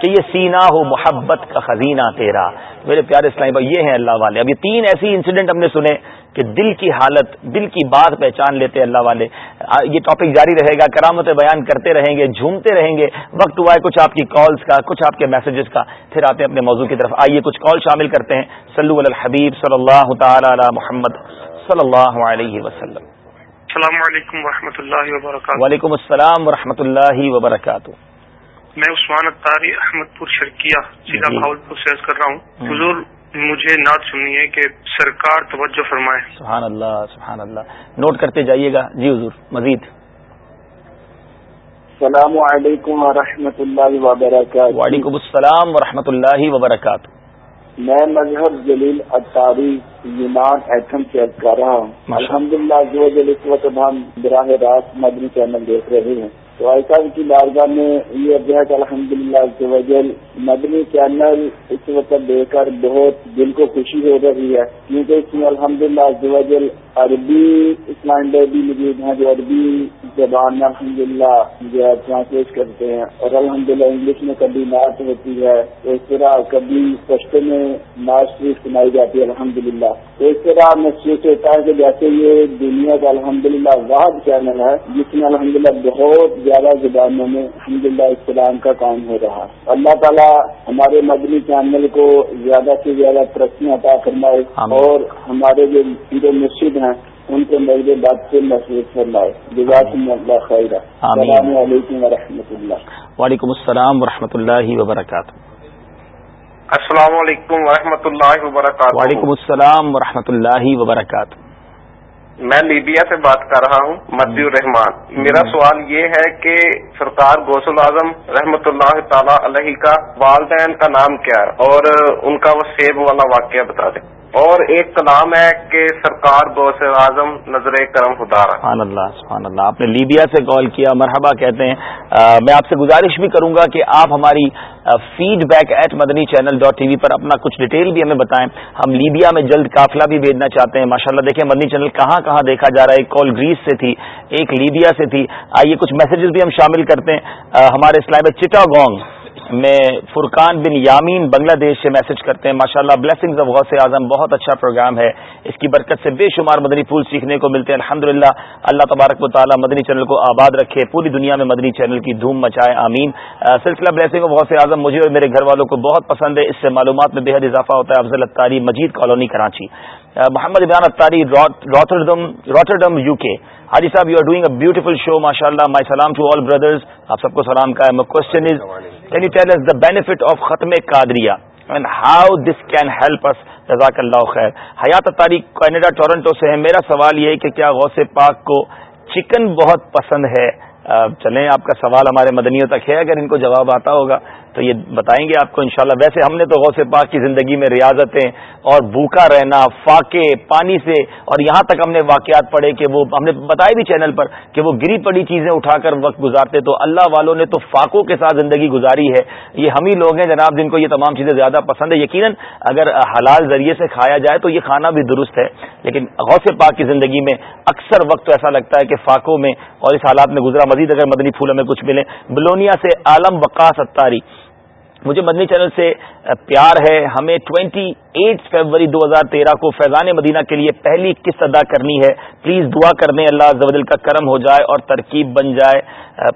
کہ یہ سینہ ہو محبت کا خزینہ تیرا۔ میرے پیارے اسلامی بھائی، یہ ہیں اللہ والے۔ اب یہ تین ایسی انسیڈنٹ ہم نے سنے۔ کہ دل کی حالت دل کی بات پہچان لیتے اللہ والے۔ یہ ٹاپک جاری رہے گا کرامت بیان کرتے رہیں گے جھومتے رہیں گے۔ وقت ہوا ہے کچھ آپ کی کالز کا کچھ آپ کے میسجز کا۔ پھر آتے ہیں اپنے موضوع کی طرف۔ آئیے کچھ کال شامل کرتے ہیں۔ سلو الحبیب صلی اللہ تعالی علی محمد صلی اللہ علیہ وسلم۔ السلام علیکم و اللہ وبرکاتہ۔ وعلیکم السلام و اللہ وبرکاتہ۔ میں عثمان اختاری احمد پور شرکیہ ضلع جی۔ بھاول پور سے کر رہا ہوں۔ حضور مجھے نعت سننی ہے کہ سرکار توجہ فرمائے۔ سبحان اللہ سبحان اللہ۔ نوٹ کرتے جائیے گا۔ جی حضور مزید۔ السلام علیکم و اللہ وبرکاتہ۔ وعلیکم السلام و اللہ وبرکاتہ۔ میں مذہب جلیل اطاری یونان ایٹم سے کر رہا ہوں۔ الحمد للہ جو ہم براہ راست مدنی چینل دیکھ رہے ہیں۔ تو صاحب کی بارگاہ میں یہ ابھی الحمد للہ مدنی چینل اس وقت دیکھ کر بہت دل کو خوشی ہو رہی ہے، کیونکہ اس میں الحمد للہ عربی اسلام بھی موجود ہیں، جو عربی زبان میں الحمد للہ جو ہے ٹرانسلیٹ کرتے ہیں۔ اور الحمد للہ انگلش میں کبھی نعت ہوتی ہے تو اس طرح کبھی پشتے میں نعت شریف سنائی جاتی ہے الحمد للہ تو اس طرح محسوس ہوتا ہے کہ جیسے یہ دنیا کا الحمد للہ واحد چینل ہے، جس میں الحمد للہ بہت زیادہ زبانوں میں الحمد للہ اسلام کا کام ہو رہا ہے۔ اللہ تعالیٰ ہمارے مدنی چینل کو زیادہ سے زیادہ ترقی عطا فرمائے اور ہمارے جو مسجد ہیں ان کے میرے بات سے محسوس فرمائے۔ اللہ خیر السلام علیکم و اللہ۔ وعلیکم السلام و اللہ وبرکاتہ۔ السلام علیکم و اللہ وبرکاتہ۔ وعلیکم السلام و اللہ وبرکاتہ۔ میں لیبیا سے بات کر رہا ہوں مدی الرحمان میرا سوال یہ ہے کہ سرکار گوس العظم رحمت اللہ تعالی علیہ کا والدین کا نام کیا ہے؟ اور ان کا وہ سیب والا واقعہ بتا دیں۔ اور ایک کلام ہے کہ سرکار بوس اعظم نظر کرم خدا سبحان اللہ سبحان اللہ۔ آپ نے لیبیا سے کال کیا، مرحبا کہتے ہیں۔ میں آپ سے گزارش بھی کروں گا کہ آپ ہماری feedback at Madani channel dot T V پر اپنا کچھ ڈیٹیل بھی ہمیں بتائیں۔ ہم لیبیا میں جلد قافلہ بھی بھیجنا چاہتے ہیں۔ ماشاء اللہ دیکھیں مدنی چینل کہاں کہاں دیکھا جا رہا ہے۔ ایک کال گریس سے تھی، ایک لیبیا سے تھی۔ آئیے، کچھ میسجز بھی ہم شامل کرتے ہیں۔ ہمارے اسلام چٹا گونگ میں فرقان بن یامین بنگلہ دیش سے میسج کرتے ہیں۔ ماشاء اللہ بلیسنگز آف غوث اعظم، بہت اچھا پروگرام ہے۔ اس کی برکت سے بے شمار مدنی پھول سیکھنے کو ملتے ہیں۔ الحمد اللہ تبارک و تعالیٰ مدنی چینل کو آباد رکھے، پوری دنیا میں مدنی چینل کی دھوم مچائے، آمین۔ سلسلہ بلیسنگ آف غوث اعظم مجھے اور میرے گھر والوں کو بہت پسند ہے۔ اس سے معلومات میں بے حد اضافہ ہوتا ہے۔ Afzal Attari Majeed colony Karachi. Muhammad Aban Attari Rotterdam U K حاجی صاحب you are doing a beautiful show ماشاء اللہ مائی سلام ٹو آل بردرز آپ سب کو سلام کا question is can you tell us the benefit of ختم Qadriya and how this can help us رضاک اللہ خیر حیات تاریخ کینیڈا ٹورنٹو سے ہے میرا سوال یہ کہ کیا غوث پاک کو چکن بہت پسند ہے چلیں آپ کا سوال ہمارے مدنیوں تک ہے اگر ان کو جواب آتا ہوگا تو یہ بتائیں گے آپ کو انشاءاللہ۔ ویسے ہم نے تو غوث پاک کی زندگی میں ریاضتیں اور بھوکا رہنا، فاقے، پانی سے، اور یہاں تک ہم نے واقعات پڑھے کہ وہ، ہم نے بتایا بھی چینل پر کہ وہ گری پڑی چیزیں اٹھا کر وقت گزارتے۔ تو اللہ والوں نے تو فاقوں کے ساتھ زندگی گزاری ہے۔ یہ ہم ہی لوگ ہیں جناب جن کو یہ تمام چیزیں زیادہ پسند ہے یقیناً اگر حلال ذریعے سے کھایا جائے تو یہ کھانا بھی درست ہے۔ لیکن غوث پاک کی زندگی میں اکثر وقت تو ایسا لگتا ہے کہ فاقوں میں اور اس حالات میں گزرا۔ مزید اگر مدنی پھول ہمیں کچھ ملے بلونیا سے عالم وقاص اتاری۔ مجھے مدنی چینل سے پیار ہے۔ ہمیں ٹوئنٹی ایٹ فیبری دو ہزار تیرہ کو فیضان مدینہ کے لیے پہلی قسط ادا کرنی ہے۔ پلیز دعا کر دیں اللہ زبدل کا کرم ہو جائے اور ترکیب بن جائے۔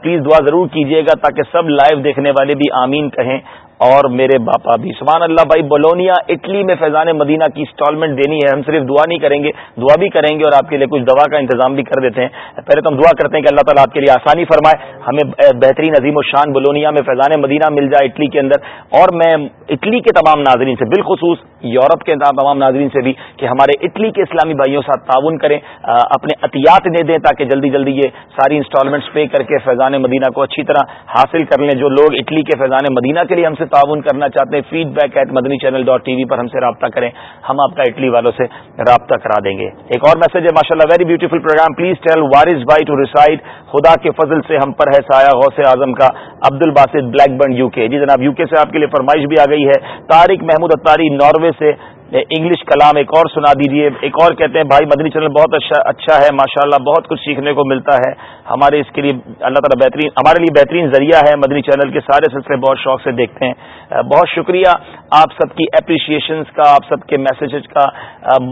پلیز دعا ضرور کیجیے گا تاکہ سب لائیو دیکھنے والے بھی آمین کہیں۔ اور میرے باپا بھی۔ سبحان اللہ بھائی بلونیا اٹلی میں فیضان مدینہ کی انسٹالمنٹ دینی ہے۔ ہم صرف دعا نہیں کریں گے، دعا بھی کریں گے اور آپ کے لیے کچھ دوا کا انتظام بھی کر دیتے ہیں۔ پہلے تو ہم دعا کرتے ہیں کہ اللہ تعالیٰ آپ کے لیے آسانی فرمائے، ہمیں بہترین عظیم و شان بلونیا میں فیضان مدینہ مل جائے اٹلی کے اندر۔ اور میں اٹلی کے تمام ناظرین سے، بالخصوص یورپ کے تمام ناظرین سے بھی، کہ ہمارے اٹلی کے اسلامی بھائیوں ساتھ تعاون کریں اپنے عطیات دے دیں تاکہ جلدی جلدی یہ ساری انسٹالمنٹس پے کر کے فیضان مدینہ کو اچھی طرح حاصل کر لیں۔ جو لوگ اٹلی کے فیضان مدینہ کے لیے ہم سے تعاون کرنا چاہتے ہیں feedback at Madani channel dot T V پر ہم سے رابطہ کریں۔ ہم آپ کا اٹلی والوں سے رابطہ کرا دیں گے۔ ایک اور میسج ہے ماشاء اللہ very beautiful program please tell words by to recite خدا کے فضل سے ہم پر ہے سایہ غوث اعظم کا عبد الباسط بلیک برن یو کے جی جناب یو کے سے آپ کے لیے فرمائش بھی آ گئی ہے۔ طارق محمود اتاری ناروے سے انگلش کلام ایک اور سنا دیجیے ایک اور کہتے ہیں، بھائی مدنی چینل بہت اچھا اچھا ہے، ماشاءاللہ بہت کچھ سیکھنے کو ملتا ہے۔ ہمارے اس کے لیے اللہ تعالیٰ بہترین ہمارے لیے بہترین ذریعہ ہے مدنی چینل کے سارے سلسلے، بہت شوق سے دیکھتے ہیں۔ بہت شکریہ آپ سب کی اپریشیشنس کا، آپ سب کے میسیجز کا۔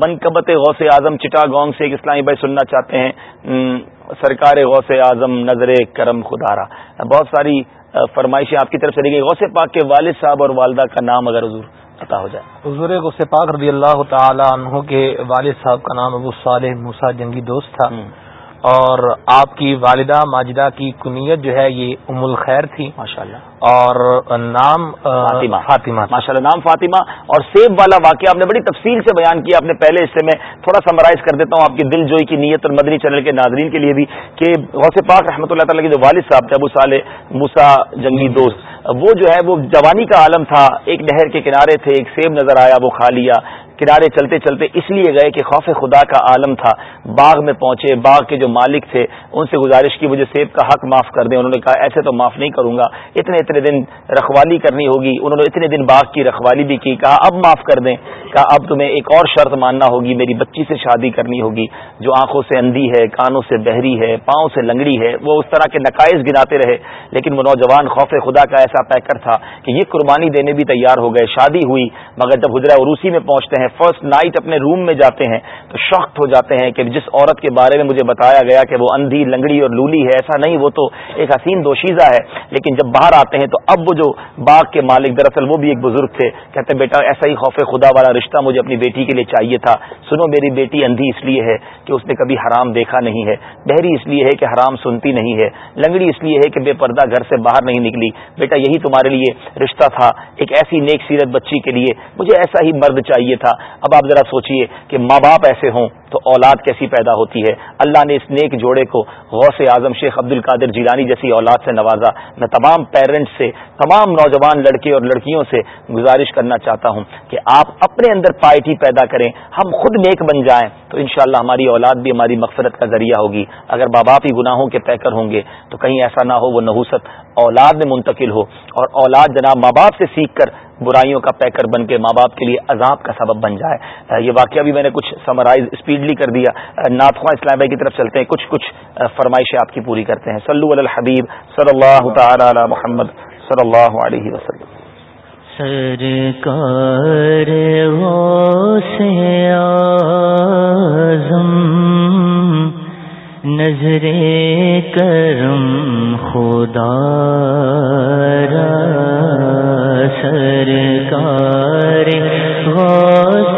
منقبت غوث اعظم چٹا گونگ سے ایک اسلامی بھائی سننا چاہتے ہیں۔ سرکار غوث اعظم نظر کرم خدارا بہت ساری فرمائشیں آپ کی طرف سے گئی غوث پاک کے والد صاحب اور والدہ کا نام اگر حضور عطا ہو جائے۔ حضور غص پاک رضی اللہ تعالی عنہ کے والد صاحب کا نام ابو صالح موسا جنگی دوست تھا۔ اور آپ کی والدہ ماجدہ کی کنیت جو ہے یہ ام الخیر تھی ماشاء اللہ اور نام فاطمہ۔ فاطمہ ماشاء اللہ نام فاطمہ اور سیب والا واقعہ آپ نے بڑی تفصیل سے بیان کیا۔ اپنے پہلے حصے میں تھوڑا سمرائز کر دیتا ہوں آپ کی دل جوئی کی نیت اور مدنی چینل کے ناظرین کے لیے بھی کہ غوث پاک رحمۃ اللہ تعالیٰ کے جو والد صاحب تھے ابو صالح موسا جنگی دوست وہ جو ہے وہ جوانی کا عالم تھا۔ ایک نہر کے کنارے تھے ایک سیب نظر آیا وہ کھا لیا کنارے چلتے چلتے اس لیے گئے کہ خوف خدا کا عالم تھا۔ باغ میں پہنچے، باغ کے جو مالک تھے، ان سے گزارش کی، مجھے سیب کا حق معاف کر دیں۔ انہوں نے کہا، ایسے تو معاف نہیں کروں گا، اتنے اتنے دن رکھوالی کرنی ہوگی۔ انہوں نے اتنے دن باغ کی رکھوالی بھی کی، کہا، اب معاف کر دیں۔ کہا، اب تمہیں ایک اور شرط ماننا ہوگی، میری بچی سے شادی کرنی ہوگی، جو آنکھوں سے اندھی ہے، کانوں سے بہری ہے، پاؤں سے لنگڑی ہے، وہ اس طرح کے نقائص گناتے رہے۔ لیکن وہ نوجوان خوف خدا کا ایسا پیکر تھا کہ یہ قربانی دینے بھی تیار ہو گئے، شادی ہوئی، مگر جب حجرہ عروسی میں پہنچتے ہیں فرسٹ نائٹ اپنے روم میں جاتے ہیں، تو شخت ہو جاتے ہیں کہ جس عورت کے بارے میں مجھے بتایا گیا کہ وہ اندھی لنگڑی اور لولی ہے، ایسا نہیں، وہ تو ایک حسین دوشیزہ ہے۔ لیکن جب باہر آتے ہیں تو اب وہ جو باغ کے مالک دراصل وہ بھی ایک بزرگ تھے۔ کہتے ہیں، بیٹا، ایسا ہی خوف خدا والا رشتہ مجھے اپنی بیٹی کے لیے چاہیے تھا۔ سنو، میری بیٹی اندھی اس لیے ہے کہ اس نے کبھی حرام دیکھا نہیں ہے۔ بہری اس لیے ہے کہ حرام سنتی نہیں ہے۔ لنگڑی اس لیے ہے کہ بے پردہ گھر سے باہر نہیں نکلی۔ بیٹا، یہی تمہارے لیے رشتہ تھا۔ ایک ایسی نیک سیرت بچی کے لیے مجھے ایسا ہی مرد چاہیے تھا۔ اب آپ ذرا سوچیے کہ ماں باپ ایسے ہوں تو اولاد کیسی پیدا ہوتی ہے۔ اللہ نے اس نیک جوڑے کو غوث اعظم شیخ عبد القادر جیلانی جیسی اولاد سے نوازا۔ میں تمام پیرنٹس سے، تمام نوجوان لڑکے اور لڑکیوں سے گزارش کرنا چاہتا ہوں کہ آپ اپنے اندر پائٹی پیدا کریں۔ ہم خود نیک بن جائیں تو انشاءاللہ ہماری اولاد بھی ہماری مغفرت کا ذریعہ ہوگی۔ اگر ماں باپ ہی گناہوں کے پیکر ہوں گے تو کہیں ایسا نہ ہو وہ نحوست اولاد میں منتقل ہو۔ اور اولاد جناب ماں باپ سے سیکھ کر برائیوں کا پیکر بن کے ماں باپ کے لیے عذاب کا سبب بن جائے۔ یہ واقعہ بھی میں نے کچھ سمرائز اسپیڈ اسپیڈلی کر دیا۔ ناتخواں اسلام بھائی کی طرف چلتے ہیں۔ کچھ کچھ فرمائشیں آپ کی پوری کرتے ہیں۔ سلو الحبیب صلی اللہ تعالی علی محمد صلی اللہ علیہ وسلم۔ سرکار سے نظر کرم خدا سرکار غوث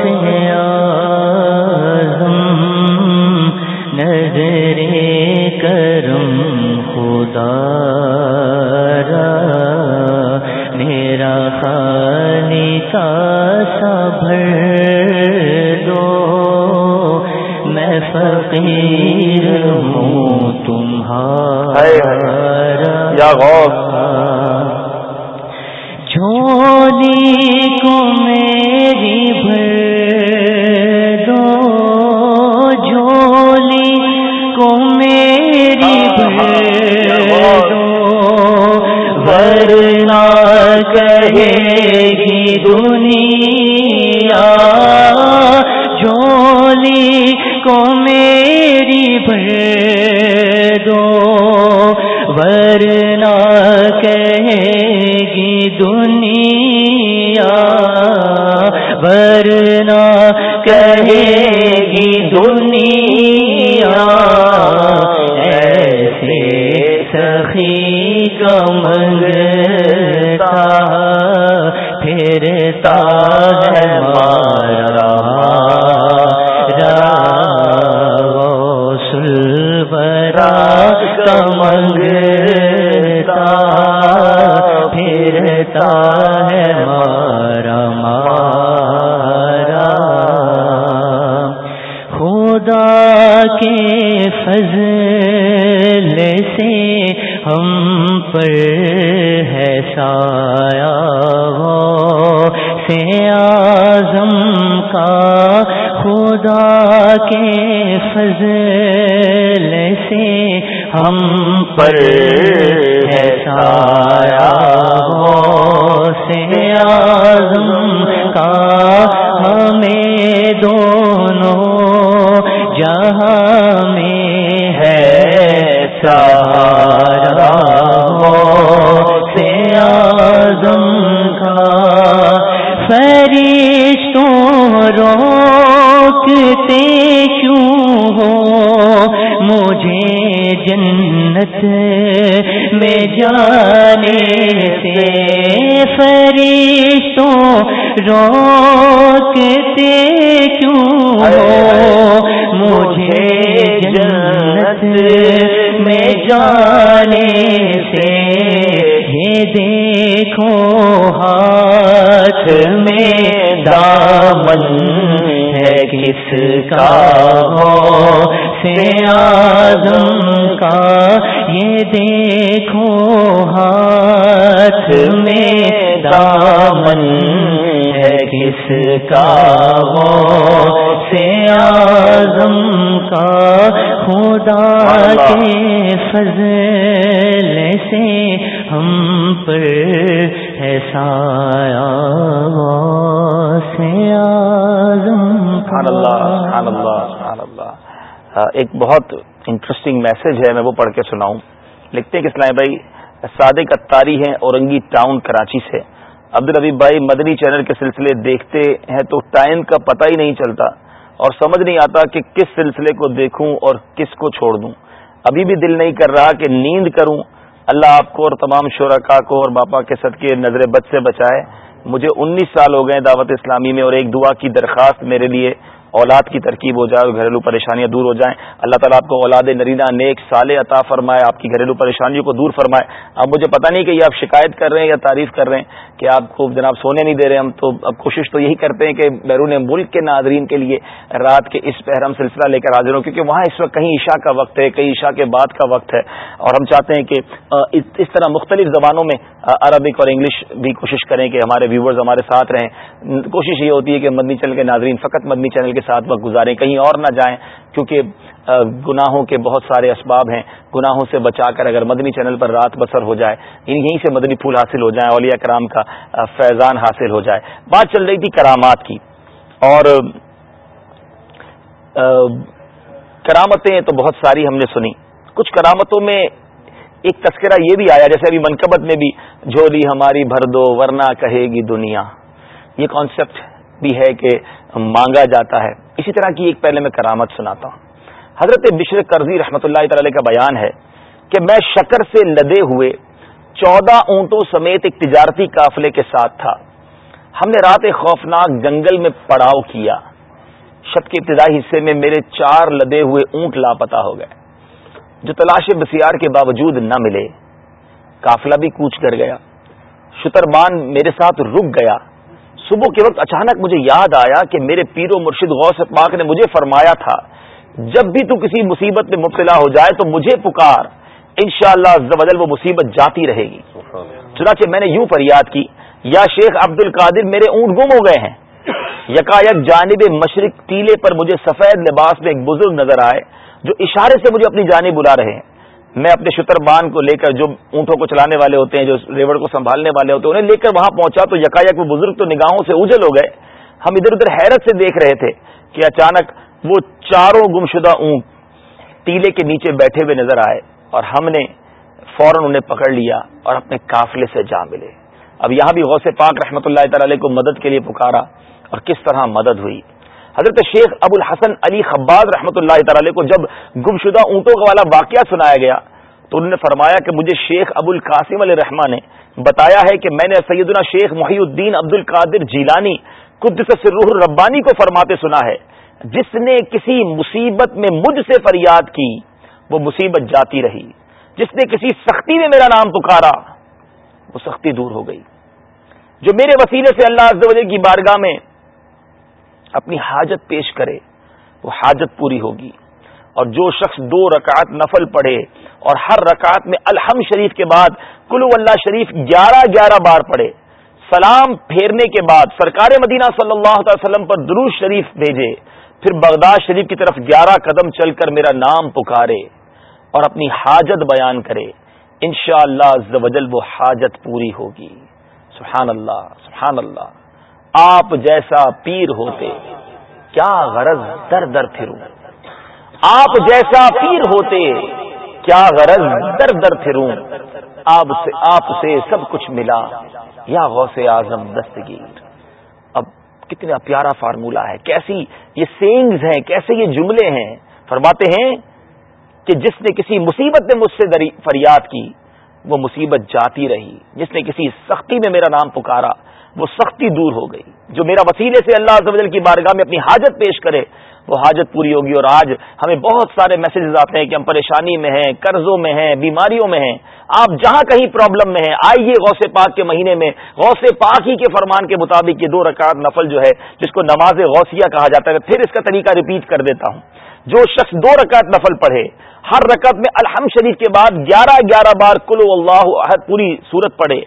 کا بھر دو۔ میں فقیر ہوں تمہارا۔ جھولی کو میری بھر دو۔ جھولی کو میری بھر دو۔ ورنہ کہے دنیا، جھولی کو میری بھر دو، ورنہ کہے گی دنیا، ورنہ کہے گی دنیا، ایسے سخی کا منگتا پھرتا پر کا سے آزم کا خدا کے فضل سے ہم پر ہے سے آزم ایک بہت انٹرسٹنگ میسج ہے میں وہ پڑھ کے سناؤں۔ لکھتے ہیں کہ اسلام بھائی صادق اتاری ہیں اورنگی ٹاؤن کراچی سے۔ عبدالحبیب بھائی مدنی چینل کے سلسلے دیکھتے ہیں تو ٹائم کا پتہ ہی نہیں چلتا اور سمجھ نہیں آتا کہ کس سلسلے کو دیکھوں اور کس کو چھوڑ دوں۔ ابھی بھی دل نہیں کر رہا کہ نیند کروں۔ اللہ آپ کو اور تمام شرکا کو اور باپا کے صدقے نظر بد سے بچائے۔ مجھے انیس سال ہو گئے دعوت اسلامی میں اور ایک دعا کی درخواست میرے لیے۔ اولاد کی ترکیب ہو جائے اور گھریلو پریشانیاں دور ہو جائیں۔ اللہ تعالیٰ آپ کو اولاد نرینا نیک سال عطا فرمائے، آپ کی گھریلو پریشانیوں کو دور فرمائے۔ اب مجھے پتہ نہیں کہ یہ آپ شکایت کر رہے ہیں یا تعریف کر رہے ہیں۔ کہ آپ کو جناب سونے نہیں دے رہے، ہم تو اب کوشش تو یہی کرتے ہیں کہ بیرون ملک کے ناظرین کے لیے رات کے اس پہرم سلسلہ لے کر حاضر ہوں، کیونکہ وہاں اس وقت کہیں عشاء کا وقت ہے، کہیں عشاء کے بعد کا وقت ہے، اور ہم چاہتے ہیں کہ اس طرح مختلف زبانوں میں عربک اور انگلش بھی کوشش کریں کہ ہمارے ویورز ہمارے ساتھ رہیں۔ کوشش یہ ہوتی ہے کہ مدنی چینل کے ناظرین فقط مدنی چینل کے ساتھ وقت گزاریں، کہیں اور نہ جائیں، کیونکہ گناہوں کے بہت سارے اسباب ہیں۔ گناہوں سے بچا کر اگر مدنی چینل پر رات بسر ہو جائے یہیں سے مدنی پھول حاصل ہو جائیں، اولیاء کرام کا فیضان حاصل ہو جائے۔ بات چل رہی تھی کرامات کی۔ اور کرامتیں تو بہت ساری ہم نے سنی۔ کچھ کرامتوں میں ایک تذکرہ یہ بھی آیا، جیسے ابھی منقبت میں بھی جھولی ہماری بھر دو، ورنہ کہے گی دنیا۔ یہ کانسیپٹ بھی ہے کہ مانگا جاتا ہے۔ اسی طرح کی ایک پہلے میں کرامت سناتا ہوں۔ حضرت بشر کرزی رحمۃ اللہ تعالی کا بیان ہے کہ میں شکر سے لدے ہوئے چودہ اونٹوں سمیت ایک تجارتی قافلے کے ساتھ تھا۔ ہم نے رات خوفناک جنگل میں پڑاؤ کیا۔ شب کے ابتدائی حصے میں میرے چار لدے ہوئے اونٹ لاپتا ہو گئے۔ جو تلاش بسیار کے باوجود نہ ملے۔ قافلہ بھی کوچ کر گیا۔ شتربان میرے ساتھ رک گیا۔ صبح کے وقت اچانک مجھے یاد آیا کہ میرے پیر و مرشد غوث پاک نے مجھے فرمایا تھا جب بھی تو کسی مصیبت میں مبتلا ہو جائے تو مجھے پکار، انشاءاللہ شاء اللہ وہ مصیبت جاتی رہے گی۔ چنانچہ میں نے یوں فریاد کی، یا شیخ عبد القادر میرے اونٹ گم ہو گئے ہیں۔ یکا یک جانب مشرق ٹیلے پر مجھے سفید لباس میں ایک بزرگ نظر آئے جو اشارے سے مجھے اپنی جانب بلا رہے ہیں۔ میں اپنے شتر بان کو لے کر جو اونٹوں کو چلانے والے ہوتے ہیں، جو ریوڑ کو سنبھالنے والے ہوتے ہیں، انہیں لے کر وہاں پہنچا تو یکا یک وہ بزرگ تو نگاہوں سے اجل ہو گئے۔ ہم ادھر ادھر حیرت سے دیکھ رہے تھے کہ اچانک وہ چاروں گمشدہ اونٹ ٹیلے کے نیچے بیٹھے ہوئے نظر آئے اور ہم نے فوراً انہیں پکڑ لیا اور اپنے قافلے سے جا ملے۔ اب یہاں بھی غوث پاک رحمۃ اللہ تعالی کو مدد کے لیے پکارا اور کس طرح مدد ہوئی۔ حضرت شیخ ابو الحسن علی خباز رحمۃ اللہ تعالی کو جب گمشدہ اونٹوں کا والا واقعہ سنایا گیا تو انہوں نے فرمایا کہ مجھے شیخ ابو القاسم علیہ رحمان نے بتایا ہے کہ میں نے سیدنا شیخ محی الدین عبد القادر جیلانی قدس سروح ربانی کو فرماتے سنا ہے۔ جس نے کسی مصیبت میں مجھ سے فریاد کی، وہ مصیبت جاتی رہی۔ جس نے کسی سختی میں میرا نام پکارا، وہ سختی دور ہو گئی۔ جو میرے وسیلے سے اللہ عز و جل کی بارگاہ میں اپنی حاجت پیش کرے، وہ حاجت پوری ہوگی۔ اور جو شخص دو رکعت نفل پڑھے اور ہر رکعت میں الحم شریف کے بعد کلو اللہ شریف گیارہ گیارہ بار پڑھے، سلام پھیرنے کے بعد سرکار مدینہ صلی اللہ تعالی وسلم پر دروش شریف بھیجے پھر بغداد شریف کی طرف گیارہ قدم چل کر میرا نام پکارے اور اپنی حاجت بیان کرے، انشاءاللہ شاء اللہ وہ حاجت پوری ہوگی۔ سبحان اللہ سبحان اللہ۔ آپ جیسا پیر ہوتے، کیا غرض در در پھروں؟ آپ جیسا پیر ہوتے، کیا غرض در در پھروں؟ آپ سے آپ سے سب کچھ ملا، یا غوث اعظم دستگیر۔ کتنا پیارا فارمولہ ہے، کیسی یہ سینگز ہیں، کیسے یہ جملے ہیں۔ فرماتے ہیں کہ جس نے کسی مصیبت میں مجھ سے فریاد کی، وہ مصیبت جاتی رہی۔ جس نے کسی سختی میں میرا نام پکارا، وہ سختی دور ہو گئی۔ جو میرا وسیلے سے اللہ عزوجل کی بارگاہ میں اپنی حاجت پیش کرے وہ حاجت پوری ہوگی اور آج ہمیں بہت سارے میسجز آتے ہیں کہ ہم پریشانی میں ہیں، قرضوں میں ہیں، بیماریوں میں ہیں۔ آپ جہاں کہیں پرابلم میں ہیں، آئیے غوث پاک کے مہینے میں، غوث پاک ہی کے فرمان کے مطابق یہ دو رکعت نفل جو ہے، جس کو نماز غوثیہ کہا جاتا ہے، پھر اس کا طریقہ ریپیٹ کر دیتا ہوں۔ جو شخص دو رکعت نفل پڑھے، ہر رکعت میں الحمد شریف کے بعد گیارہ گیارہ بار کلو اللہ پوری صورت پڑھے،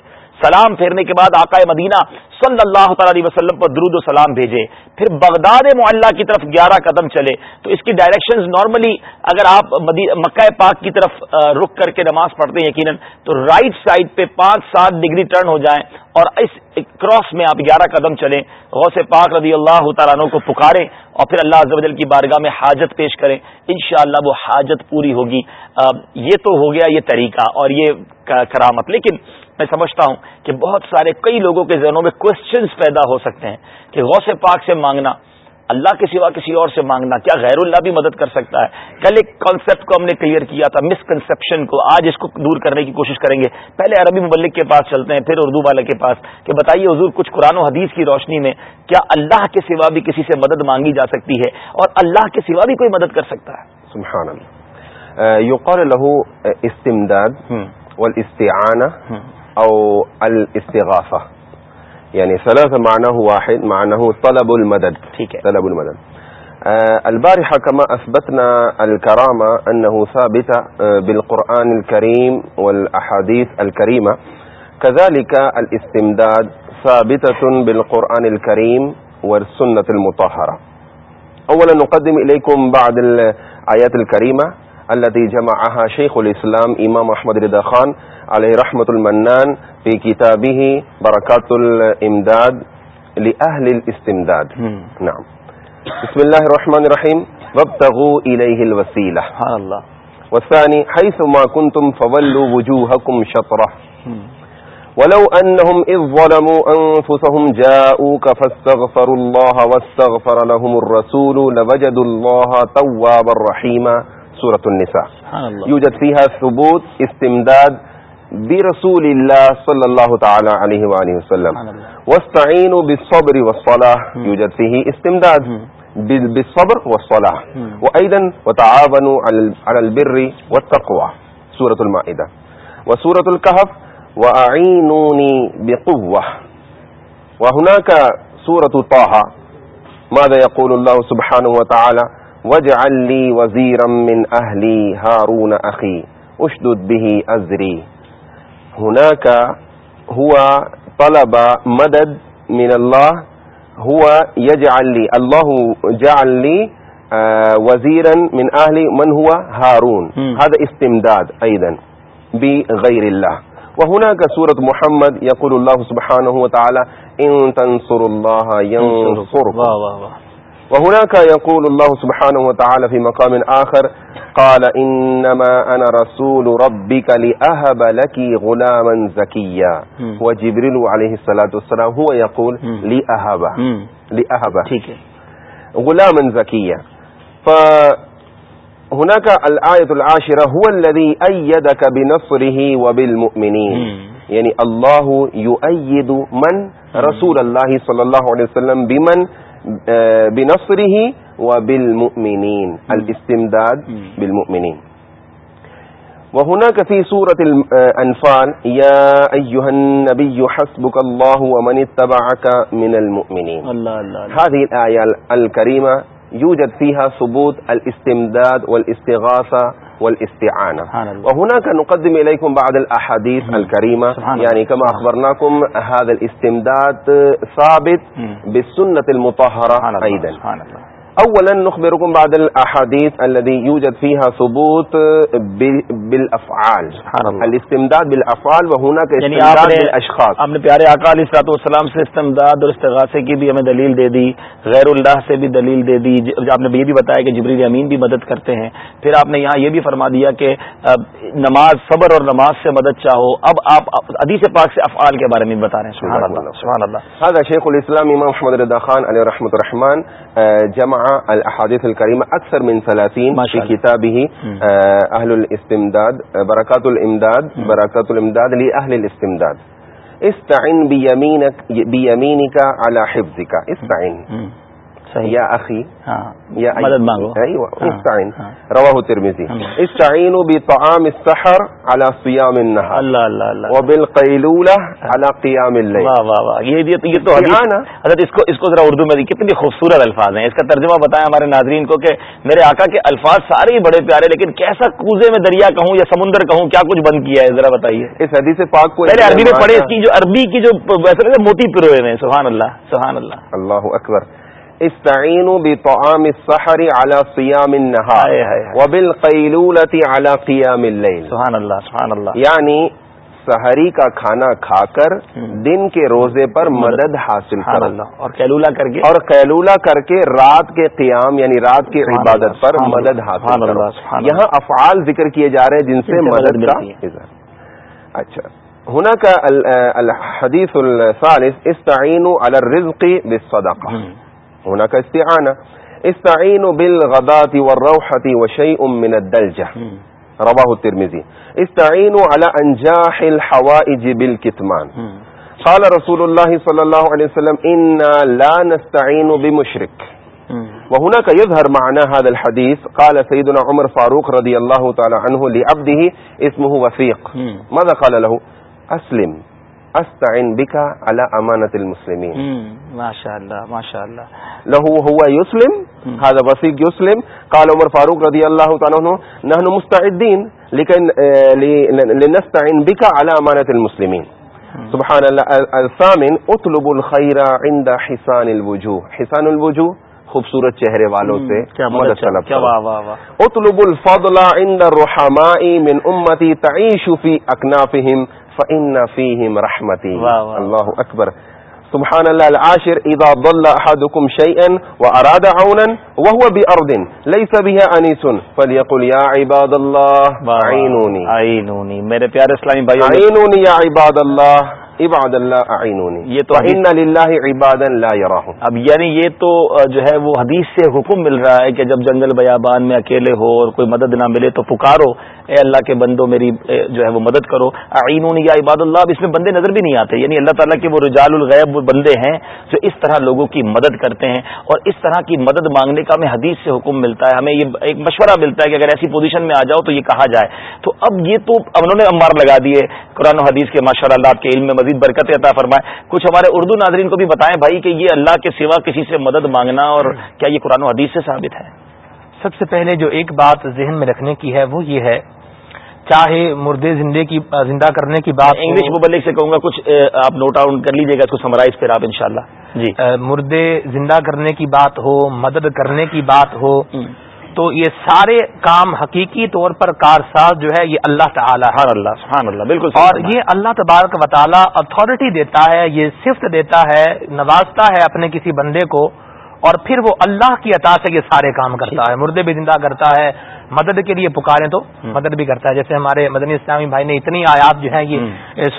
سلام پھیرنے کے بعد آقائے مدینہ صلی اللہ تعالی علیہ وسلم پر درود و سلام بھیجے۔ پھر بغداد معلّہ کی طرف گیارہ قدم چلے۔ تو اس کی ڈائریکشنز نارملی اگر آپ مکہ پاک کی طرف رک کر کے نماز پڑھتے ہیں یقیناً، تو رائٹ سائڈ پہ پانچ سات ڈگری ٹرن ہو جائیں اور اس کراس میں آپ گیارہ قدم چلیں۔ غوث پاک رضی اللہ تعالیٰ عنہ کو پکاریں اور پھر اللہ عز و جل کی بارگاہ میں حاجت پیش کریں۔ انشاءاللہ وہ حاجت پوری ہوگی۔ یہ تو ہو گیا یہ طریقہ اور یہ کرامت۔ لیکن میں سمجھتا ہوں کہ بہت سارے کئی لوگوں کے ذہنوں میں کوشچنس پیدا ہو سکتے ہیں کہ غوث پاک سے مانگنا اللہ کے سوا کسی اور سے مانگنا کیا غیر اللہ بھی مدد کر سکتا ہے؟ کل ایک کانسیپٹ کو ہم نے کلیئر کیا تھا مسکنسپشن کو آج اس کو دور کرنے کی کوشش کریں گے۔ پہلے عربی مبلک کے پاس چلتے ہیں پھر اردو والے کے پاس کہ بتائیے حضور کچھ قرآن و حدیث کی روشنی میں کیا اللہ کے سوا بھی کسی سے مدد مانگی جا سکتی ہے؟ اور اللہ کے سوا بھی کوئی مدد کر سکتا ہے؟ سبحان اللہ۔ له استمداد او الاستغاثة يعني ثلاثة معناه واحد معناه طلب المدد. طلب المدد. البارحة كما أثبتنا الكرامة أنه ثابتة بالقرآن الكريم والأحاديث الكريمة كذلك الاستمداد ثابتة بالقرآن الكريم والسنة المطهرة أولا نقدم إليكم بعض الآيات الكريمة التي جمعها شيخ الإسلام إمام أحمد رضا خان. عليه رحمة المنان في كتابه بركات الإمداد لأهل الاستمداد. نعم. بسم الله الرحمن الرحيم وابتغوا إليه الوسيلة الله والثاني حيث ما كنتم فولوا وجوهكم شطرة ولو أنهم إذ ظلموا أنفسهم جاءوك فاستغفروا الله واستغفر لهم الرسول لوجدوا الله توابا رحيما سورة النساء. يوجد فيها ثبوت استمداد برسول الله صلى الله تعالى عليه وآله وسلم واستعينوا بالصبر والصلاة. يوجد فيه استمداد. بالصبر والصلاة وأيضا وتعاونوا على البر والتقوى. سورة المائدة وسورة الكهف. وأعينوني بقوة. وهناك سورة طه. ماذا يقول الله سبحانه وتعالى؟ واجعل لي وزيرا من أهلي هارون أخي. أشدد به أزري. هناك هو طلب مدد من الله هو يجعل لي الله جعل لي وزيرا من أهلي من هو؟ هارون. هذا استمداد أيضا بغير الله. وهناك سورة محمد يقول الله سبحانه وتعالى إن تنصر الله ينصركم. وهناك يقول الله سبحانه وتعالى في مقام آخر قال إنما أنا رسول ربك لأهب لك غلاما زكيا. وجبريل عليه الصلاة والسلام هو يقول لأهب. لأهب. غلاما زكيا. فهناك الآية العاشرة هو الذي أيدك بنصره وبالمؤمنين. يعني الله يؤيد من؟ رسول الله صلى الله عليه وسلم بمن؟ بنصره وبالمؤمنين الاستمداد بالمؤمنين۔ وهناك في سورة الأنفال يا أيها النبي حسبك الله ومن اتبعك من المؤمنين۔ الله الله هذه الآية الكريمة يوجد فيها ثبوت الاستمداد والاستغاثة والاستعانة وهناك نقدم إليكم بعض الأحاديث الكريمة يعني كما أخبرناكم هذا الاستمداد ثابت بالسنة المطهرة أيضا اولا نخبركم بعد الاحاديث الذي يوجد فيها ثبوت بال- بالافعال. الاستمداد بالافعال وهناك یعنی استمداد بالاشخاص. آپ نے پیارے آقا علیہ السلاط والسلام سے استمداد اور استغاثے کی بھی ہمیں دلیل دے دی غیر اللہ سے بھی دلیل دے دی آپ نے یہ بھی بتایا کہ جبریل امین بھی مدد کرتے ہیں۔ پھر آپ نے یہاں یہ بھی فرما دیا کہ نماز صبر اور نماز سے مدد چاہو۔ اب آپ حدیث پاک سے افعال کے بارے میں بتا رہے ہیں۔ سبحان اللہ سبحان اللہ۔ هذا شيخ الاسلام امام محمد رضا خان عليه رحمه الرحمن جمع الاحاديث الكريمه اكثر من 30 ما في شاء الله. كتابه آه، اهل الاستمداد آه، بركات الامداد بركات الامداد لاهل الاستمداد. استعن بيمينك بيمينك على حفظك. استعن. يا اخي ہاں. أي- مدد مانگو. ہاں، ہاں۔ رواه۔ استعينوا بطعام السحر على صيام النهار اللہ اللہ اللہ. على الليل واہ واہ واہ. یہ یہ یہ تو حدیث۔ حضرت اس کو اس کو ذرا اردو میں کتنی خوبصورت الفاظ ہیں. اس کا ترجمہ بتائیں ہمارے ناظرین کو کہ میرے آقا کے الفاظ سارے ہی بڑے پیارے لیکن کیسا کوزے میں دریا کہوں یا سمندر کہوں؟ کیا کچھ بند کیا ہے؟ ذرا بتائیے. اس حدیث پاک کو پہلے عربی میں پڑھے اس کی جو عربی کی جو ویسے موتی پروئے میں سبحان اللہ سبحان اللہ. اللہ اکبر. استعینوا بطعام السحر على صيام النهار۔ وبالقيلولة على قيام الليل. سبحان اللہ سبحان اللہ یعنی سحری کا کھانا کھا کر۔ دن کے روزے پر مدد. حاصل کرو. اللہ اور کیلولا کر کے؟ اور قیلولہ کر کے رات کے قیام یعنی رات کی سبحان عبادت پر مدد حاصل سبحان کرو یہاں افعال ذکر کیے جا رہے ہیں جن سے مدد کا اچھا. هناك ال- الحديث الثالث استعينوا على الرزق بالصدقه ہم۔ هناك استعانة استعينوا بالغداة والروحة وشيء من الدلجة۔ رواه الترمذي استعينوا على أنجاح الحوائج بالكتمان۔ قال رسول الله صلى الله عليه وسلم إنا لا نستعين بمشرك۔ وهناك يظهر معنى هذا الحديث قال سيدنا عمر فاروق رضي الله تعالى عنه لعبده اسمه وثيق۔ ماذا قال له أسلم أستعن بك على أمانة المسلمين. ہم۔ ماشاء اللہ ماشاء اللہ هو يسلم مم. هذا وثيق يسلم قال عمر فاروق رضي الله تعالى عنه نحن مستعدين لكي آه، ل- لنستعين بك على أمانة المسلمين سبحان الله ال- الثامن اطلب الخير عند حسان الوجوه حسان الوجوه خوبصورت چہرے والوں سے مدد طلب اطلب الفضل عند الرحماء من امتی تعيش في اكنافهم فان فيهم رحمتي. الله اكبر سبحان الله العاشر اذا ضل احدكم شيئا واراد عونا وهو بارض ليس بها انيس فليقل يا عباد الله. اعينوني اعینونی میرے پیارے اسلامی بھائیوں اعينوني يا عباد الله عباد الله اعينوني یہ تو فان لله عبادا لا يراهم. اب یعنی یہ تو جو ہے وہ حدیث سے حکم مل رہا ہے کہ جب جنگل بیابان میں اکیلے ہو اور کوئی مدد نہ ملے تو پکارو اے اللہ کے بندو میری جو ہے وہ مدد کرو۔ عینون یا عباد اللہ، اب اس میں بندے نظر بھی نہیں آتے۔ یعنی اللہ تعالیٰ کے وہ رجال الغیب وہ بندے ہیں جو اس طرح لوگوں کی مدد کرتے ہیں اور اس طرح کی مدد مانگنے کا ہمیں حدیث سے حکم ملتا ہے۔ ہمیں یہ ایک مشورہ ملتا ہے کہ اگر ایسی پوزیشن میں آ جاؤ تو یہ کہا جائے۔ تو اب یہ تو اب انہوں نے امبار لگا دیے۔ قرآن و حدیث کے ماشاء اللہ آپ کے علم میں مزید برکت عطا فرمائے۔ کچھ ہمارے اردو ناظرین کو بھی بتائیں بھائی کہ یہ اللہ کے سوا کسی سے مدد مانگنا اور کیا یہ قرآن و حدیث سے ثابت ہے؟ سب سے پہلے جو ایک بات ذہن میں رکھنے کی ہے وہ یہ ہے چاہے مردے زندے کی زندہ کرنے کی بات انگلش مبلک سے کہوں گا کچھ آپ نوٹ آؤٹ کر لیجیے گا اس کو سمرائز پھر آپ انشاءاللہ۔ جی۔ مردے زندہ کرنے کی بات ہو مدد کرنے کی بات ہو تو یہ سارے کام حقیقی طور پر کارساز جو ہے یہ اللہ تعالی ہے۔ اللہ سبحان اللہ بالکل اور۔ یہ اللہ تبارک و تعالی اتھارٹی دیتا ہے یہ صفت دیتا ہے نوازتا ہے اپنے کسی بندے کو اور پھر وہ اللہ کی عطا سے یہ سارے کام کرتا ہے۔ مردے بھی زندہ کرتا ہے مدد کے لیے پکاریں تو مدد بھی کرتا ہے۔ جیسے ہمارے مدنی اسلامی بھائی نے اتنی آیات جو ہیں یہ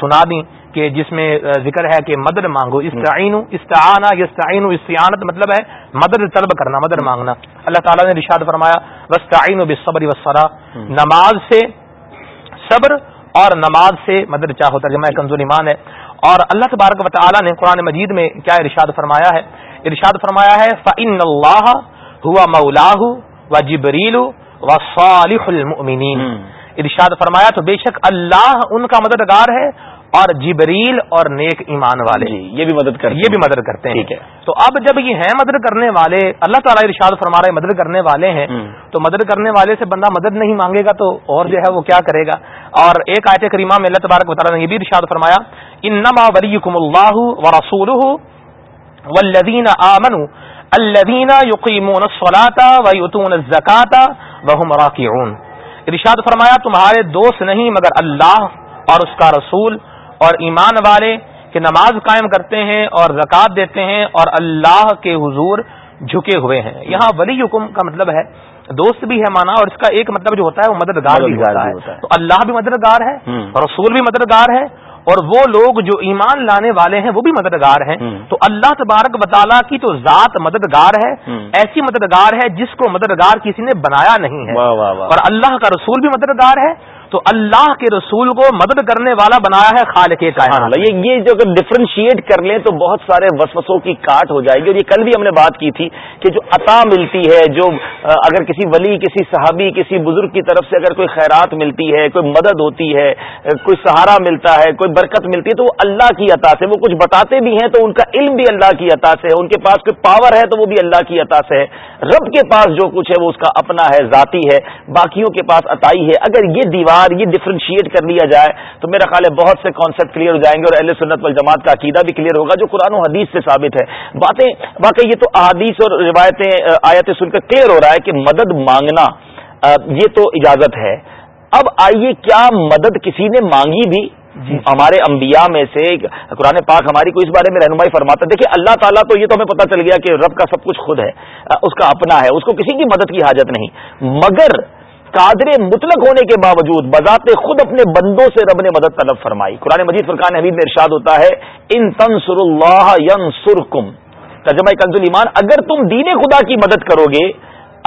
سنا دی کہ جس میں ذکر ہے کہ مدد مانگو استعین استعانہ یستعین استعانت مطلب ہے مدد طلب کرنا مدد مانگنا۔ اللہ تعالیٰ نے رشاد فرمایا وسطین و بصبر وسرا نماز سے صبر اور نماز سے مدد چاہو ترجمہ کمزور ایمان ہے۔ اور اللہ تبارک و تعالیٰ نے قرآن مجید میں کیا ارشاد فرمایا ہے؟ ارشاد فرمایا ہے فعن اللہ ہوا مولاہ و جبریل و صالح المؤمنین۔ ارشاد فرمایا تو بے شک اللہ ان کا مددگار ہے اور جبریل اور نیک ایمان والے۔ جی یہ بھی مدد کر یہ بھی مدد کرتے ہیں۔ ٹھیک ہے۔ تو اب جب یہ ہیں مدد کرنے والے اللہ تعالیٰ ارشاد فرما رہے مدد کرنے والے ہیں۔ تو مدد کرنے والے سے بندہ مدد نہیں مانگے گا تو اور جو ہے وہ کیا کرے گا؟ اور ایک آیت کریمہ میں اللہ تبارک و تعالیٰ نے یہ بھی ارشاد فرمایا انما ولیکم اللہ و رسول والذین آمنوا الذین یقیمون الصلاۃ و یؤتون الزکات وهم راکعون۔ ارشاد فرمایا تمہارے دوست نہیں مگر اللہ اور اس کا رسول اور ایمان والے کہ نماز قائم کرتے ہیں اور زکات دیتے ہیں اور اللہ کے حضور جھکے ہوئے ہیں۔ یہاں ولی حکم کا مطلب ہے دوست بھی ہے مانا اور اس کا ایک مطلب جو ہوتا ہے وہ مددگار بھی ہوتا ہے۔ تو اللہ بھی مددگار ہے رسول بھی مددگار ہے اور وہ لوگ جو ایمان لانے والے ہیں وہ بھی مددگار ہیں۔ تو اللہ تبارک وطالعہ کی تو ذات مددگار ہے ایسی مددگار ہے جس کو مددگار کسی نے بنایا نہیں ہے۔ اور اللہ کا رسول بھی مددگار ہے۔ تو اللہ کے رسول کو مدد کرنے والا بنایا ہے خالق کائنات۔ یہ جو اگر ڈفرینشیٹ کر لیں تو بہت سارے وسوسوں کی کاٹ ہو جائے گی۔ اور یہ کل بھی ہم نے بات کی تھی کہ جو عطا ملتی ہے، جو اگر کسی ولی، کسی صحابی، کسی بزرگ کی طرف سے اگر کوئی خیرات ملتی ہے، کوئی مدد ہوتی ہے کوئی سہارا ملتا ہے، کوئی برکت ملتی ہے، تو وہ اللہ کی عطا سے، وہ کچھ بتاتے بھی ہیں تو ان کا علم بھی اللہ کی عطا سے ہے۔ ان کے پاس کوئی پاور ہے تو وہ بھی اللہ کی عطا سے ہے۔ رب کے پاس جو کچھ ہے، وہ اس کا اپنا ہے، ذاتی ہے، باقیوں کے پاس عطائی ہے۔ اگر یہ دیوار یہ ڈفرینشیٹ کر لیا جائے تو میرا خیال ہے بہت سے کانسیپٹ کلیئر ہو جائیں گے اور اہل سنت والجماعت کا عقیدہ بھی کلیئر ہوگا جو قرآن و حدیث سے ثابت ہے۔ باتیں واقعی یہ تو احادیث اور روایتیں آیتیں سن کر کلیئر ہو رہا ہے کہ مدد مانگنا یہ تو اجازت ہے۔ اب آئیے کیا مدد کسی نے مانگی بھی؟ جی۔ ہمارے انبیاء میں سے قرآن پاک ہماری کو اس بارے میں رہنمائی فرماتا ہے۔ دیکھیے اللہ تعالیٰ تو یہ تو ہمیں پتہ چل گیا کہ رب کا سب کچھ خود ہے اس کا اپنا ہے اس کو کسی کی مدد کی حاجت نہیں۔ مگر قادر مطلق ہونے کے باوجود بذات خود اپنے بندوں سے رب نے مدد طلب فرمائی۔ قرآن مجید فرقان حمید میں ارشاد ہوتا ہے، ان تنسر اللہ ینسرکم ترجمہ کنز ایمان، اگر تم دین خدا کی مدد کرو گے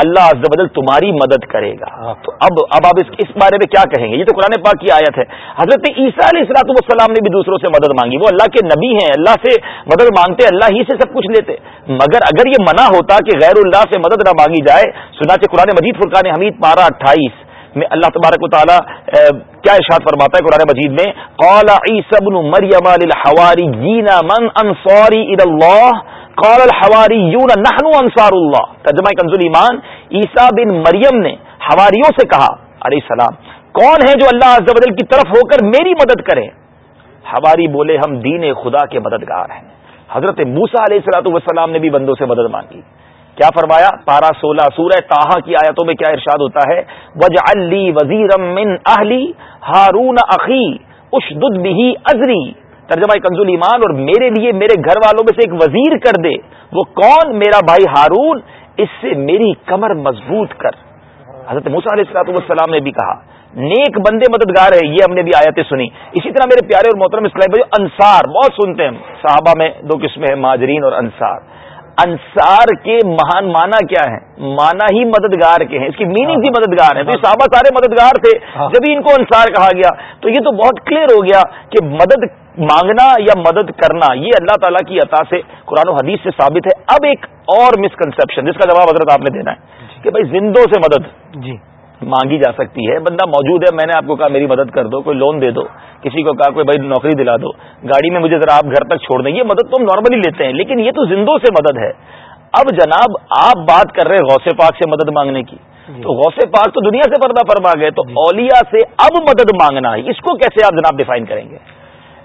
اللہ عز و جل تمہاری مدد کرے گا۔ تو اب اب آپ اس بارے میں کیا کہیں گے؟ یہ تو قرآن پاک کی آیت ہے۔ حضرت عیسیٰ علیہ السلاط والسلام نے بھی دوسروں سے مدد مانگی۔ وہ اللہ کے نبی ہیں، اللہ سے مدد مانگتے، اللہ ہی سے سب کچھ لیتے۔ مگر اگر یہ منع ہوتا کہ غیر اللہ سے مدد نہ مانگی جائے، سنانچہ قرآن مجید فرقان حمید پارہ اٹھائیس میں اللہ تبارک و تعالیٰ کیا ارشاد فرماتا ہے قرآن مجید میں؟ قال عیسی ابن مریم للحواریین من انصاری الى اللہ قال الحواریون نحن انصار اللہ ترجمہ کنزل ایمان، عیسیٰ بن مریم نے حواریوں سے کہا، علیہ السلام، کون ہے جو اللہ عز و جل کی طرف ہو کر میری مدد کرے؟ حواری بولے، ہم دین خدا کے مددگار ہیں۔ حضرت موسا علیہ السلاۃ والسلام نے بھی بندوں سے مدد مانگی۔ کیا فرمایا؟ پارا سولہ سورہ تاہا کی آیتوں میں کیا ارشاد ہوتا ہے؟ وج علی وزیر ہارون عقی اشدد بھی ازری ترجمہ کنزول ایمان اور میرے لیے میرے گھر والوں میں سے ایک وزیر کر دے وہ کون؟ میرا بھائی ہارون اس سے میری کمر مضبوط کر۔ حضرت موسیٰ علیہ السلاط والسلام نے بھی کہا نیک بندے مددگار ہے یہ ہم نے بھی آیتیں سنی۔ اسی طرح میرے پیارے اور محترم اسلام بھائی انصار بہت سنتے ہیں صحابہ میں دو قسمیں ہیں ماجرین اور انصار۔ انصار کے مہان مانا کیا ہے؟ مانا ہی مددگار کے ہیں۔ اس کی میننگ ہی مددگار ہے۔ تو یہ صحابہ سارے مددگار تھے جب ان کو انصار کہا گیا تو یہ تو بہت کلیئر ہو گیا کہ مدد مانگنا یا مدد کرنا یہ اللہ تعالیٰ کی عطا سے قرآن و حدیث سے ثابت ہے۔ اب ایک اور مسکنسپشن جس کا جواب حضرت آپ نے دینا ہے کہ بھائی زندوں سے مدد جی۔ مانگی جا سکتی ہے۔ بندہ موجود ہے میں نے آپ کو کہا میری مدد کر دو کوئی لون دے دو کسی کو کہا کوئی بھائی نوکری دلا دو گاڑی میں مجھے ذرا آپ گھر تک چھوڑ دیں۔ یہ مدد تو ہم نارملی لیتے ہیں لیکن یہ تو زندوں سے مدد ہے۔ اب جناب آپ بات کر رہے غوث پاک سے مدد مانگنے کی۔ جی۔ تو غوث پاک تو دنیا سے پردہ فرما گئے تو جی۔ اولیاء سے اب مدد مانگنا ہے۔ اس کو کیسے آپ جناب ڈیفائن کریں گے؟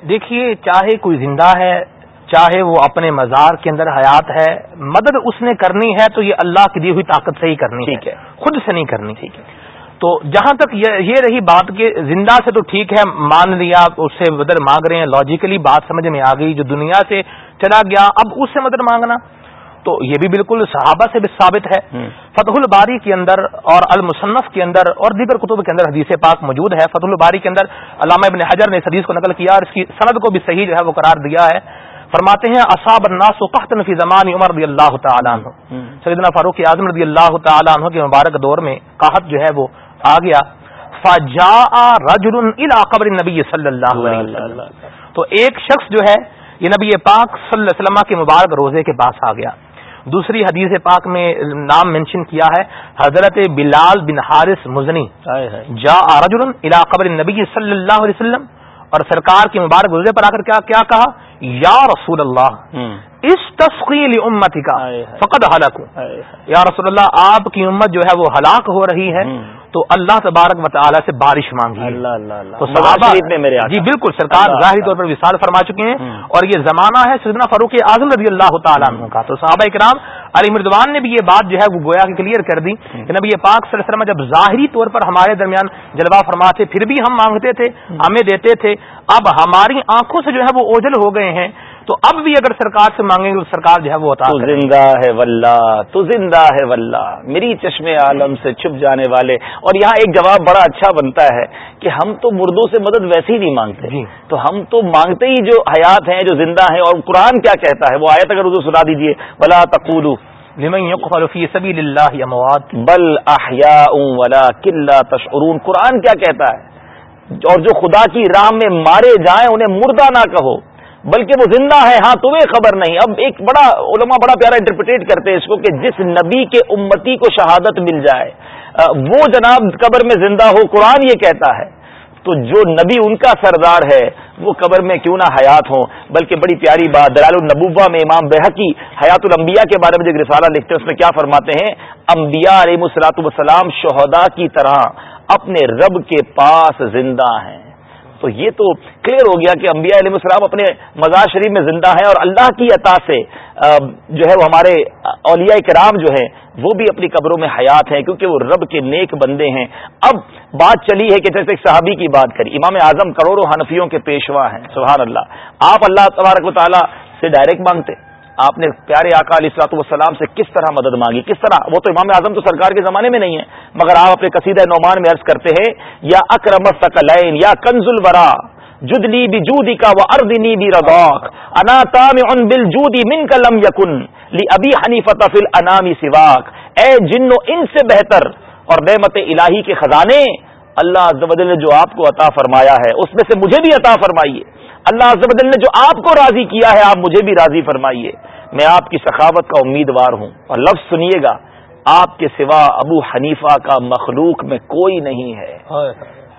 دیکھیے چاہے کوئی زندہ ہے چاہے وہ اپنے مزار کے اندر حیات ہے مدد اس نے کرنی ہے تو یہ اللہ کی دی ہوئی طاقت سے ہی کرنی ٹھیک ہے۔ خود سے نہیں کرنی۔ ٹھیک ہے۔ تو جہاں تک یہ رہی بات کہ زندہ سے تو ٹھیک ہے مان لیا اس سے مدد مانگ رہے ہیں لاجیکلی بات سمجھ میں آ گئی جو دنیا سے چلا گیا اب اس سے مدد مانگنا۔ تو یہ بھی بالکل صحابہ سے بھی ثابت ہے۔ فتح الباری کے اندر اور المصنف کے اندر اور دیگر کتب کے اندر حدیث پاک موجود ہے۔ فتح الباری کے اندر علامہ ابن حجر نے اس حدیث کو نقل کیا اور اس کی سند کو بھی صحیح جو ہے وہ قرار دیا ہے۔ فرماتے ہیں اصاب الناس قحط فی زمان عمر رضی اللہ تعالیٰ عنہ۔ سیدنا فاروق اعظم رضی اللہ تعالیٰ عنہ کے مبارک دور میں قحط جو ہے وہ آ گیا۔ فجا رجل الى قبر نبی صلی اللہ علیہ وسلم۔ تو ایک شخص جو ہے یہ نبی پاک صلی اللہ علیہ وسلم کے مبارک روزے کے پاس آ گیا۔ دوسری حدیث پاک میں نام مینشن کیا ہے حضرت بلال بن حارث مزنی۔ جا رجل الى قبر نبی صلی اللہ علیہ وسلم اور سرکار کے مبارک روزے پر آ کر کیا کیا کہا؟ یا رسول اللہ اس تسقیل امت کا فقط ہلاک یا رسول اللہ آپ کی امت جو ہے وہ ہلاک ہو رہی ہے تو اللہ تبارک تعالیٰ سے بارش مانگی اللہ اللہ اللہ۔ تو صحابہ میرے جی بالکل سرکار ظاہری طور پر وصال فرما چکے ہیں۔ اور یہ زمانہ ہے سیدنا فاروق اعظم رضی اللہ تعالیٰ عنہ کا۔ تو صحابہ کرام علی مردوان نے بھی یہ بات جو ہے وہ گویا کہ کلیئر کر دی کہ نبی پاک صلی اللہ علیہ وسلم جب ظاہری طور پر ہمارے درمیان جلوہ فرما تھے پھر بھی ہم مانگتے تھے ہمیں دیتے تھے اب ہماری آنکھوں سے جو ہے وہ اوجل ہو گئے ہیں تو اب بھی اگر سرکار سے مانگیں گے تو سرکار جو ہے وہ تو۔ زندہ ہے واللہ تو زندہ ہے واللہ۔ میری چشم عالم سے چھپ جانے والے۔ اور یہاں ایک جواب بڑا اچھا بنتا ہے کہ ہم تو مردوں سے مدد ویسے ہی نہیں مانگتے۔ جی۔ تو ہم تو مانگتے ہی جو حیات ہیں جو زندہ ہیں اور قرآن کیا کہتا ہے؟ وہ آیت اگر اردو سنا دیجیے بلا تقولو لمن يقبل في سبيل الله اموات بل احیاء ولا کلّا تشعرون۔ قرآن کیا کہتا ہے؟ اور جو خدا کی راہ میں مارے جائیں انہیں مردہ نہ کہو، بلکہ وہ زندہ ہے ہاں تمہیں خبر نہیں۔ اب ایک بڑا علماء بڑا پیارا انٹرپریٹ کرتے ہیں اس کو کہ جس نبی کے امتی کو شہادت مل جائے وہ جناب قبر میں زندہ ہو، قرآن یہ کہتا ہے۔ تو جو نبی ان کا سردار ہے، وہ قبر میں کیوں نہ حیات ہوں؟ بلکہ بڑی پیاری بات دلال النبوہ میں امام بحقی حیات الانبیاء کے بارے میں جو رسالہ لکھتے ہیں، اس میں کیا فرماتے ہیں؟ انبیاء علیہ السلاۃ والسلام شہداء کی طرح اپنے رب کے پاس زندہ ہیں۔ تو یہ تو کلیئر ہو گیا کہ انبیاء علیہ السلام اپنے مزار شریف میں زندہ ہیں اور اللہ کی عطا سے جو ہے وہ ہمارے اولیاء کرام جو ہیں، وہ بھی اپنی قبروں میں حیات ہیں کیونکہ وہ رب کے نیک بندے ہیں۔ اب بات چلی ہے کہ جیسے ایک صحابی کی بات کری، امام اعظم کروڑوں حنفیوں کے پیشوا ہیں، سبحان اللہ۔ آپ اللہ تبارک و تعالیٰ سے ڈائریکٹ مانگتے۔ آپ نے پیارے آقا علیہ السلاط والسلام سے کس طرح مدد مانگی؟ کس طرح؟ وہ تو امام اعظم تو سرکار کے زمانے میں نہیں ہے مگر آپ اپنے قصیدہ نعمان میں عرض کرتے ہیں، یا اکرم ثقلین یا کنز الورا، جدلی بھی جودی کا وہ اردنی بھی ردوق انا تام ان بل جودی من کا لم یقن لی ابھی حنی فتح انامی سواک۔ اے جن و ان سے بہتر اور نعمت الہی کے خزانے، اللہ عز و جل نے جو آپ کو عطا فرمایا ہے، اس میں سے مجھے بھی عطا فرمائیے۔ اللہ عز و جل نے جو آپ کو راضی کیا ہے آپ مجھے بھی راضی فرمائیے۔ میں آپ کی سخاوت کا امیدوار ہوں۔ اور لفظ سنیے گا آپ کے سوا ابو حنیفہ کا مخلوق میں کوئی نہیں ہے۔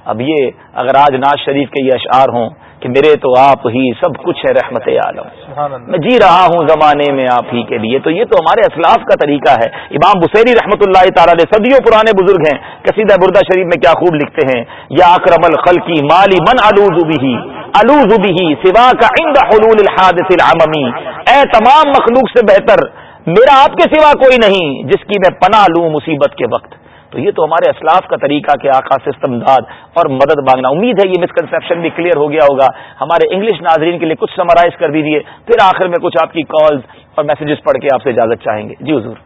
اب یہ اگر آج ناز شریف کے یہ اشعار ہوں کہ میرے تو آپ ہی سب کچھ ہے رحمت عالم۔ میں جی رہا ہوں زمانے میں آپ ہی کے لیے تو یہ تو ہمارے اسلاف کا طریقہ ہے۔ امام بسیری رحمۃ اللہ تعالی علیہ صدیوں پرانے بزرگ ہیں۔ قصیدہ بردہ شریف میں کیا خوب لکھتے ہیں یا اکرم الخلقی مالی من الوز بھی الوز بھی سوا کا عند حلول الحادث العممی۔ اے تمام مخلوق سے بہتر میرا آپ کے سوا کوئی نہیں جس کی میں پناہ لوں مصیبت کے وقت۔ تو یہ تو ہمارے اسلاف کا طریقہ کہ آقا سے استمداد اور مدد مانگنا امید ہے یہ مسکنسپشن بھی کلیئر ہو گیا ہوگا ہمارے انگلش ناظرین کے لیے کچھ سمرائز کر دیجیے پھر آخر میں کچھ آپ کی کالز اور میسجز پڑھ کے آپ سے اجازت چاہیں گے جی حضور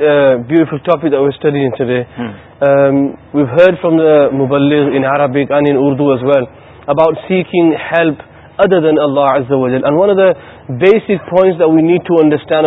uh, beautiful topic that we're studying today. Hmm. Um, we've heard from the Muballigh in Arabic and in Urdu as well about seeking help other than Allah Azza wa Jal. And one of the basic points that we need to understand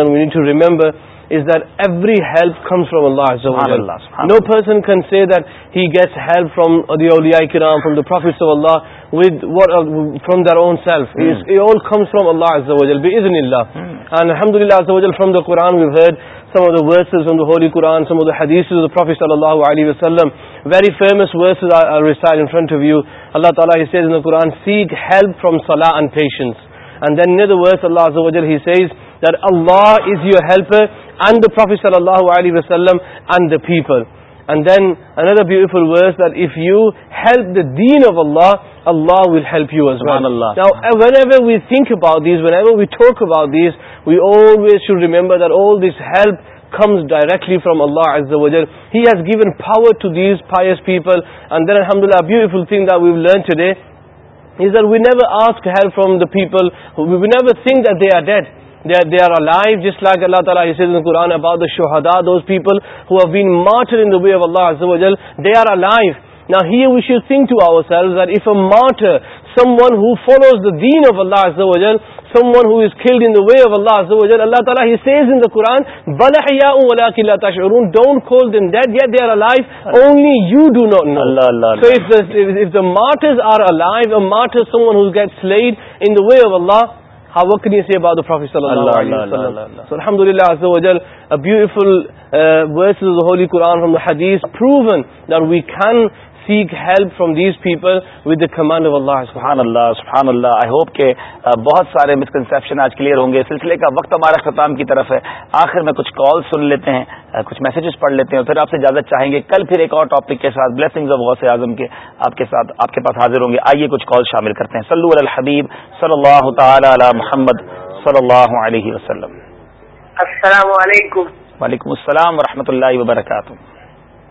and we need to remember is that every help comes from Allah Azza wa Jal. Subhanallah, subhanallah. No person can say that he gets help from the awliya kiram, from the prophets of Allah, with what uh, from their own self. Hmm. It's- It all comes from Allah Azza wa Jal, bi'iznillah. And alhamdulillah Azza wa Jal, from the Quran we've heard some of the verses from the Holy Quran, some of the hadiths of the Prophet sallallahu alaihi wasallam. Very famous verses I- I'll recite in front of you. Allah Ta'ala, He says in the Quran, seek help from salah and patience. And then near the verse Allah Azza wa Jal, He says that Allah is your helper and the Prophet sallallahu alaihi wasallam and the people. And then another beautiful verse that if you help the deen of Allah, Allah will help you as well. Subhanallah. Now, uh, whenever we think about these, whenever we talk about these, we always should remember that all this help comes directly from Allah Azza wa Jal. He has given power to these pious people. And then, alhamdulillah, a beautiful thing that we've learned today is that we never ask help from the people, who- we never think that they are dead. They are, they are alive, just like Allah Ta'ala He says in the Quran about the shuhada, those people who have been martyred in the way of Allah Azza wa Jal, they are alive. Now here we should think to ourselves that if a martyr, someone who follows the deen of Allah Azza wa Jal, someone who is killed in the way of Allah Azza wa Jal, Allah Ta'ala He says in the Quran, بَلَ حِيَاءٌ وَلَكِنْ لَا تَشْعُرُونَ Don't call them dead, yet they are alive, only you do not know. Allah, Allah, So Allah. if the, if, if the martyrs are alive, a martyr someone who gets slayed in the way of Allah, how what can you say about the Prophet sallallahu Allah, alaihi Allah, wasallam? Allah, Allah. So alhamdulillah azza wa jal, a beautiful uh, verses of the Holy Quran from the Hadith proven that we can seek help from these people with the command of Allah. سبحان اللہ سبحان اللہ I hope کہ بہت سارے misconception آج clear ہوں گے. سلسلے کا وقت ہمارا اختتام کی طرف ہے. آخر میں کچھ کال سن لیتے ہیں کچھ میسیجز پڑھ لیتے ہیں. پھر آپ سے اجازت چاہیں گے کل پھر ایک اور ٹاپک کے ساتھ بلیسنگز آف غوث اعظم کے آپ کے ساتھ آپ کے پاس حاضر ہوں گے. آئیے کچھ کال شامل کرتے ہیں. سلو الحبیب صلی اللہ تعالی علی محمد صلی اللہ علیہ وسلم. السلام علیکم. وعلیکم السلام ورحمۃ اللہ وبرکاتہ.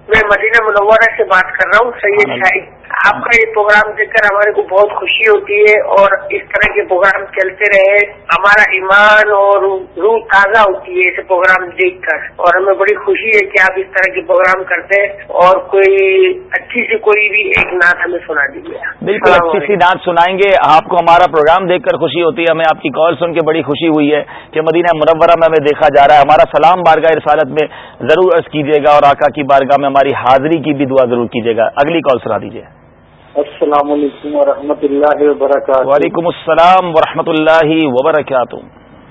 میں مدینہ منورہ سے بات کر رہا ہوں سید شاہد آپ کا یہ پروگرام دیکھ کر ہمارے کو بہت خوشی ہوتی ہے اور اس طرح کے پروگرام چلتے رہے۔ ہمارا ایمان اور روح تازہ ہوتی ہے ایسے پروگرام دیکھ کر۔ اور ہمیں بڑی خوشی ہے کہ آپ اس طرح کے پروگرام کرتے ہیں اور کوئی اچھی سی کوئی بھی ایک نعت ہمیں سنا دیجیے بالکل اچھی سی نعت سنائیں گے۔ آپ کو ہمارا پروگرام دیکھ کر خوشی ہوتی ہے۔ ہمیں آپ کی کال سن کے بڑی خوشی ہوئی ہے کہ مدینہ منورہ میں ہمیں دیکھا جا رہا ہے۔ ہمارا سلام بارگاہ رسالت میں ضرور عرض کیجیے گا اور آقا کی بارگاہ میں ہماری حاضری کی بھی دعا ضرور کیجیے گا۔ اگلی کال سنا دیجیے۔ السلام علیکم ورحمۃ اللہ وبرکاتہ۔ وعلیکم السلام ورحمۃ اللہ وبرکاتہ۔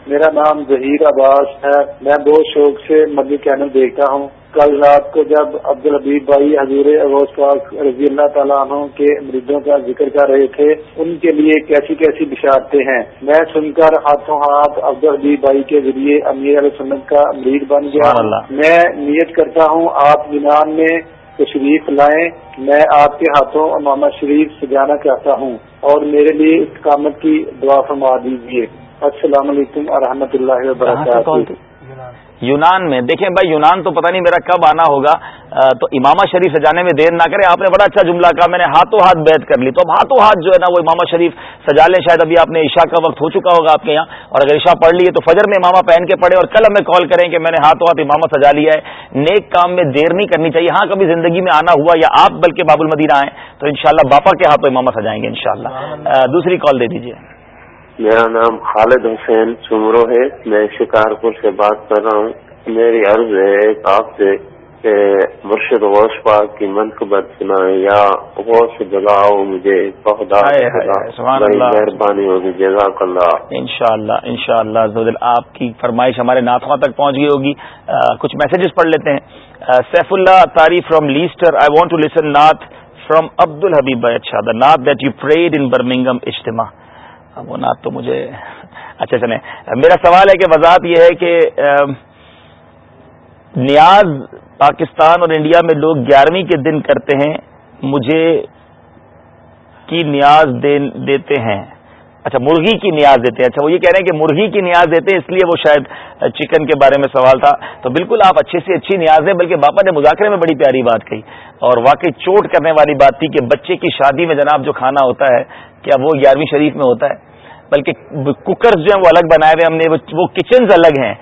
میرا نام ظہیر عباس ہے۔ میں بہت شوق سے مدی چینل دیکھتا ہوں۔ کل رات کو جب عبد الحبیب بھائی حضور اغوث پاک رضی اللہ تعالیٰ عنہ کے مریضوں کا ذکر کر رہے تھے ان کے لیے کیسی کیسی بشارتیں ہیں؟ میں سن کر ہاتھوں ہاتھ عبد الحبیب بھائی کے ذریعے امیر علیہ سنت کا مریض بن گیا۔ میں نیت کرتا ہوں آپ یونان میں تشریف لائیں۔ میں آپ کے ہاتھوں امامہ شریف سجانا چاہتا ہوں اور میرے لیے استقامت کی دعا فرما دیجیے السلام علیکم ورحمۃ اللہ وبرکاتہ۔ یونان میں۔ دیکھیں بھائی یونان تو پتہ نہیں میرا کب آنا ہوگا۔ تو امامہ شریف سجانے میں دیر نہ کرے آپ نے بڑا اچھا جملہ کہا میں نے ہاتھوں ہاتھ بیت کر لی۔ تو اب ہاتھوں ہاتھ جو ہے نا وہ امامہ شریف سجا لیں۔ شاید ابھی آپ نے عشاء کا وقت ہو چکا ہوگا آپ کے یہاں۔ اور اگر عشاء پڑھ لیے تو فجر میں امامہ پہن کے پڑھے اور کل ہمیں کال کریں کہ میں نے ہاتھوں ہاتھ امامہ سجا لیا ہے۔ نیک کام میں دیر نہیں کرنی چاہیے۔ ہاں کبھی زندگی میں آنا ہوا یا آپ بلکہ باب المدینہ آئیں تو انشاءاللہ باپا کے ہاتھوں امامہ سجائیں گے انشاءاللہ۔ دوسری کال دے دیجیے میرا نام خالد حسین چمرو ہے میں شکارپور سے بات کر رہا ہوں۔ میری عرض ہے آپ سے کہ مرشد غوث پاک کی منقبت سنائیں یا غوث جگاؤ مجھے مہربانی ہوگی جزاک اللہ۔ ان شاء اللہ ان شاء اللہ آپ کی فرمائش ہمارے ناتواں تک پہنچ گئی ہوگی۔ کچھ میسجز پڑھ لیتے ہیں۔ Saifullah Attari from Leicester I want to listen Nath from Abdul Habib اچھا دا نات that you prayed in Birmingham اجتماع۔ وہ نعت تو مجھے اچھا چلیں میرا سوال ہے کہ وضاحت یہ ہے کہ نیاز پاکستان اور انڈیا میں لوگ گیارہویں کے دن کرتے ہیں، مجھے کی نیاز دیتے ہیں؟ اچھا مرغی کی نیاز دیتے ہیں۔ اچھا وہ یہ کہہ رہے ہیں کہ مرغی کی نیاز دیتے ہیں، اس لیے وہ شاید چکن کے بارے میں سوال تھا۔ تو بالکل آپ اچھی سے اچھی نیاز دیں بلکہ باپا نے مذاکرے میں بڑی پیاری بات کہی۔ اور واقعی چوٹ کرنے والی بات تھی کہ بچے کی شادی میں جناب جو کھانا ہوتا ہے، کیا وہ گیارہویں شریف میں ہوتا ہے؟ بلکہ کوکرز جو ہیں وہ الگ بنائے ہوئے ہم نے وہ کچنز الگ ہیں۔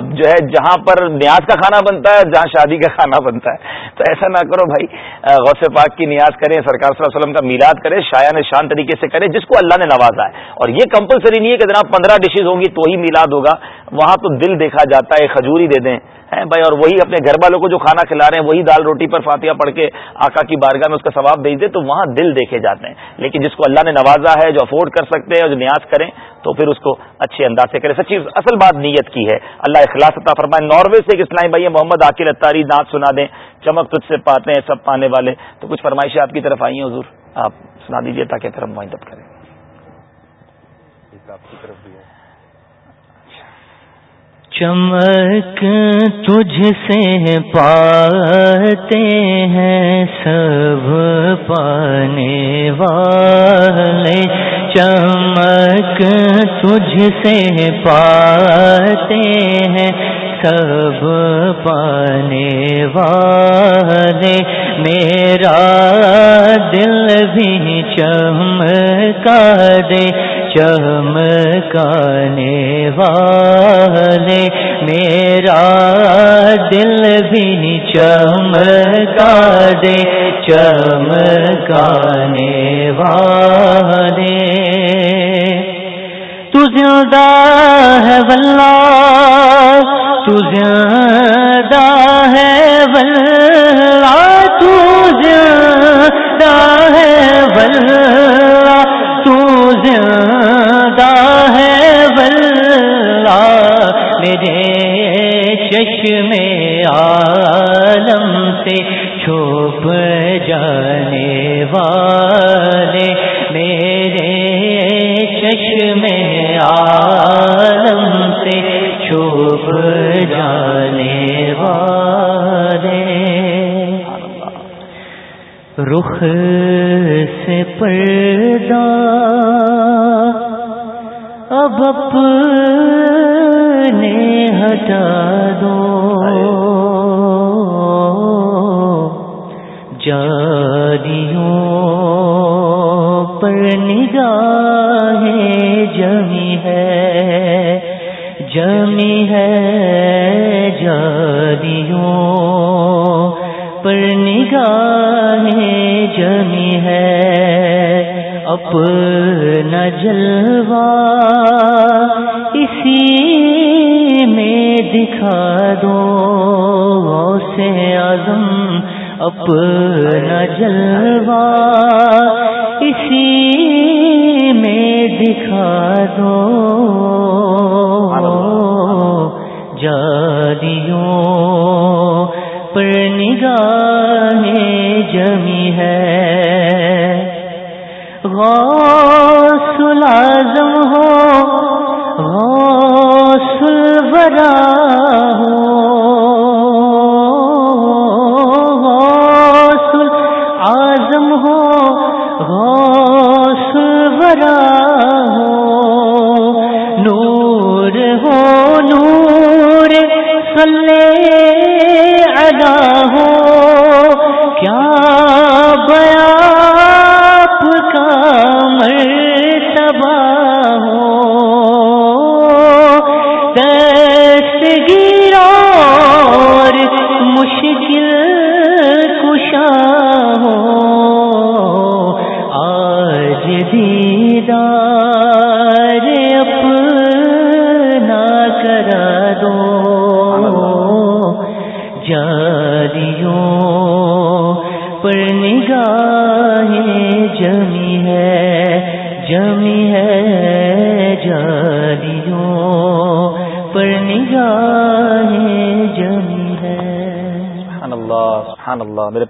جو ہے، جہاں پر نیاز کا کھانا بنتا ہے، جہاں شادی کا کھانا بنتا ہے۔ تو ایسا نہ کرو بھائی۔ غوث پاک کی نیاز کریں، سرکار صلی اللہ علیہ وسلم کا میلاد کریں شاعن شان طریقے سے کریں، جس کو اللہ نے نوازا ہے۔ اور یہ کمپلسری نہیں ہے کہ جناب پندرہ ڈشز ہوں گی تو ہی میلاد ہوگا۔ وہاں تو دل دیکھا جاتا ہے، کھجوری دے دیں۔ بھائی؟ اور وہی اپنے گھر والوں کو جو کھانا کھلا رہے ہیں، وہی دال روٹی پر فاتحہ پڑھ کے آقا کی بارگاہ میں اس کا ثواب بھیج دے تو وہاں دل دیکھے جاتے ہیں۔ لیکن جس کو اللہ نے نوازا ہے، جو افورڈ کر سکتے ہیں اور جو نیاز کریں تو پھر اس کو اچھے انداز سے کریں۔ سچی، اصل بات نیت کی ہے۔ اللہ اخلاص عطا فرمائے۔ ناروے سے ایک اسلامی بھائی محمد عاقل اتاری نعت سنا دیں۔ چمک تجھ سے پاتے ہیں سب پانے والے۔ تو کچھ فرمائشیں آپ کی طرف آئی ہیں، حضور، آپ سنا دیجیے تاکہ پھر ہم معدت کریں۔ چمک تجھ سے پاتے ہیں سب پانے والے۔ چمک تجھ سے پاتے ہیں سب پانے والے۔ میرا دل بھی چمکا دے۔ چمکانے والے، میرا دل بھی چمکا دے چمکانے والے۔ تو زیادہ ہے واللہ، تو زیادہ ہے واللہ، تو زیادہ ہے واللہ۔ میں عالم سے چھپ جانے والے میرے چشم عالم سے چھپ جانے والے رخ سے پردہ اب اپنے ہٹا دو جاریوں پر نگاہ جمی ہے جمی ہے جاریوں پر نگاہ جمی ہے۔ اپنا جلوہ اسی میں دکھا دو سے اعظم اپنا جلوہ اسی میں دکھا دو جادیوں پر نگاہ جمی ہے غوث العظم ہو، غوث الورا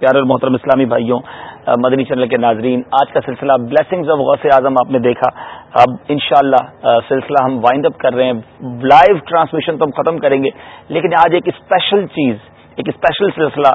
پیارے اور محترم اسلامی بھائیوں مدنی چینل کے ناظرین، آج کا سلسلہ بلیسنگز آف غوث اعظم آپ نے دیکھا۔ اب انشاءاللہ سلسلہ ہم وائنڈ اپ کر رہے ہیں۔ لائیو ٹرانسمیشن تو ہم ختم کریں گے، لیکن آج ایک اسپیشل چیز، ایک اسپیشل سلسلہ۔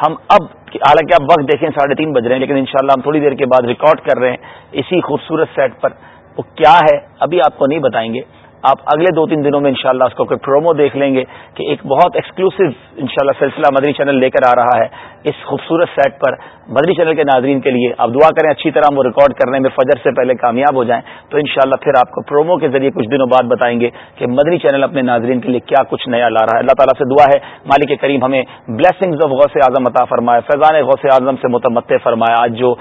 ہم اب، حالانکہ آپ وقت دیکھیں ساڑھے تین بج رہے ہیں، لیکن انشاءاللہ ہم تھوڑی دیر کے بعد ریکارڈ کر رہے ہیں اسی خوبصورت سیٹ پر۔ وہ کیا ہے، ابھی آپ کو نہیں بتائیں گے۔ آپ اگلے دو تین دنوں میں انشاءاللہ اس کو کوئی پرومو دیکھ لیں گے۔ کہ ایک بہت ایکسکلوسو انشاءاللہ سلسلہ مدنی چینل لے کر آ رہا ہے اس خوبصورت سیٹ پر مدنی چینل کے ناظرین کے لیے آپ دعا کریں اچھی طرح وہ ریکارڈ کرنے میں فجر سے پہلے کامیاب ہو جائیں تو انشاءاللہ پھر آپ کو پرومو کے ذریعے کچھ دنوں بعد بتائیں گے کہ مدنی چینل اپنے ناظرین کے لیے کیا کچھ نیا لا رہا ہے۔ اللہ تعالیٰ سے دعا ہے، مالک کریم ہمیں بلیسنگز آف غوث اعظم عطا فرمائے، فیضان غوث اعظم سے متمد فرمائے۔ آج جو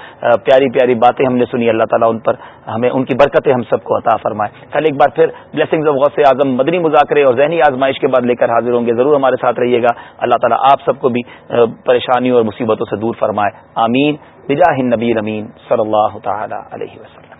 پیاری پیاری باتیں ہم نے سنی، اللہ تعالیٰ ان پر ہمیں ان کی برکتیں ہم سب کو عطا فرمائے۔ کل ایک بار پھر بلیسنگز آف غوث اعظم مدنی مذاکرے اور ذہنی آزمائش کے بعد لے کر حاضر ہوں گے، ضرور ہمارے ساتھ رہیے گا۔ اللہ تعالیٰ آپ سب کو بھی پریشانیوں اور مصیبتوں سے دور فرمائے۔ آمین۔ بجاہ نبی امین صلی اللہ تعالی علیہ وسلم۔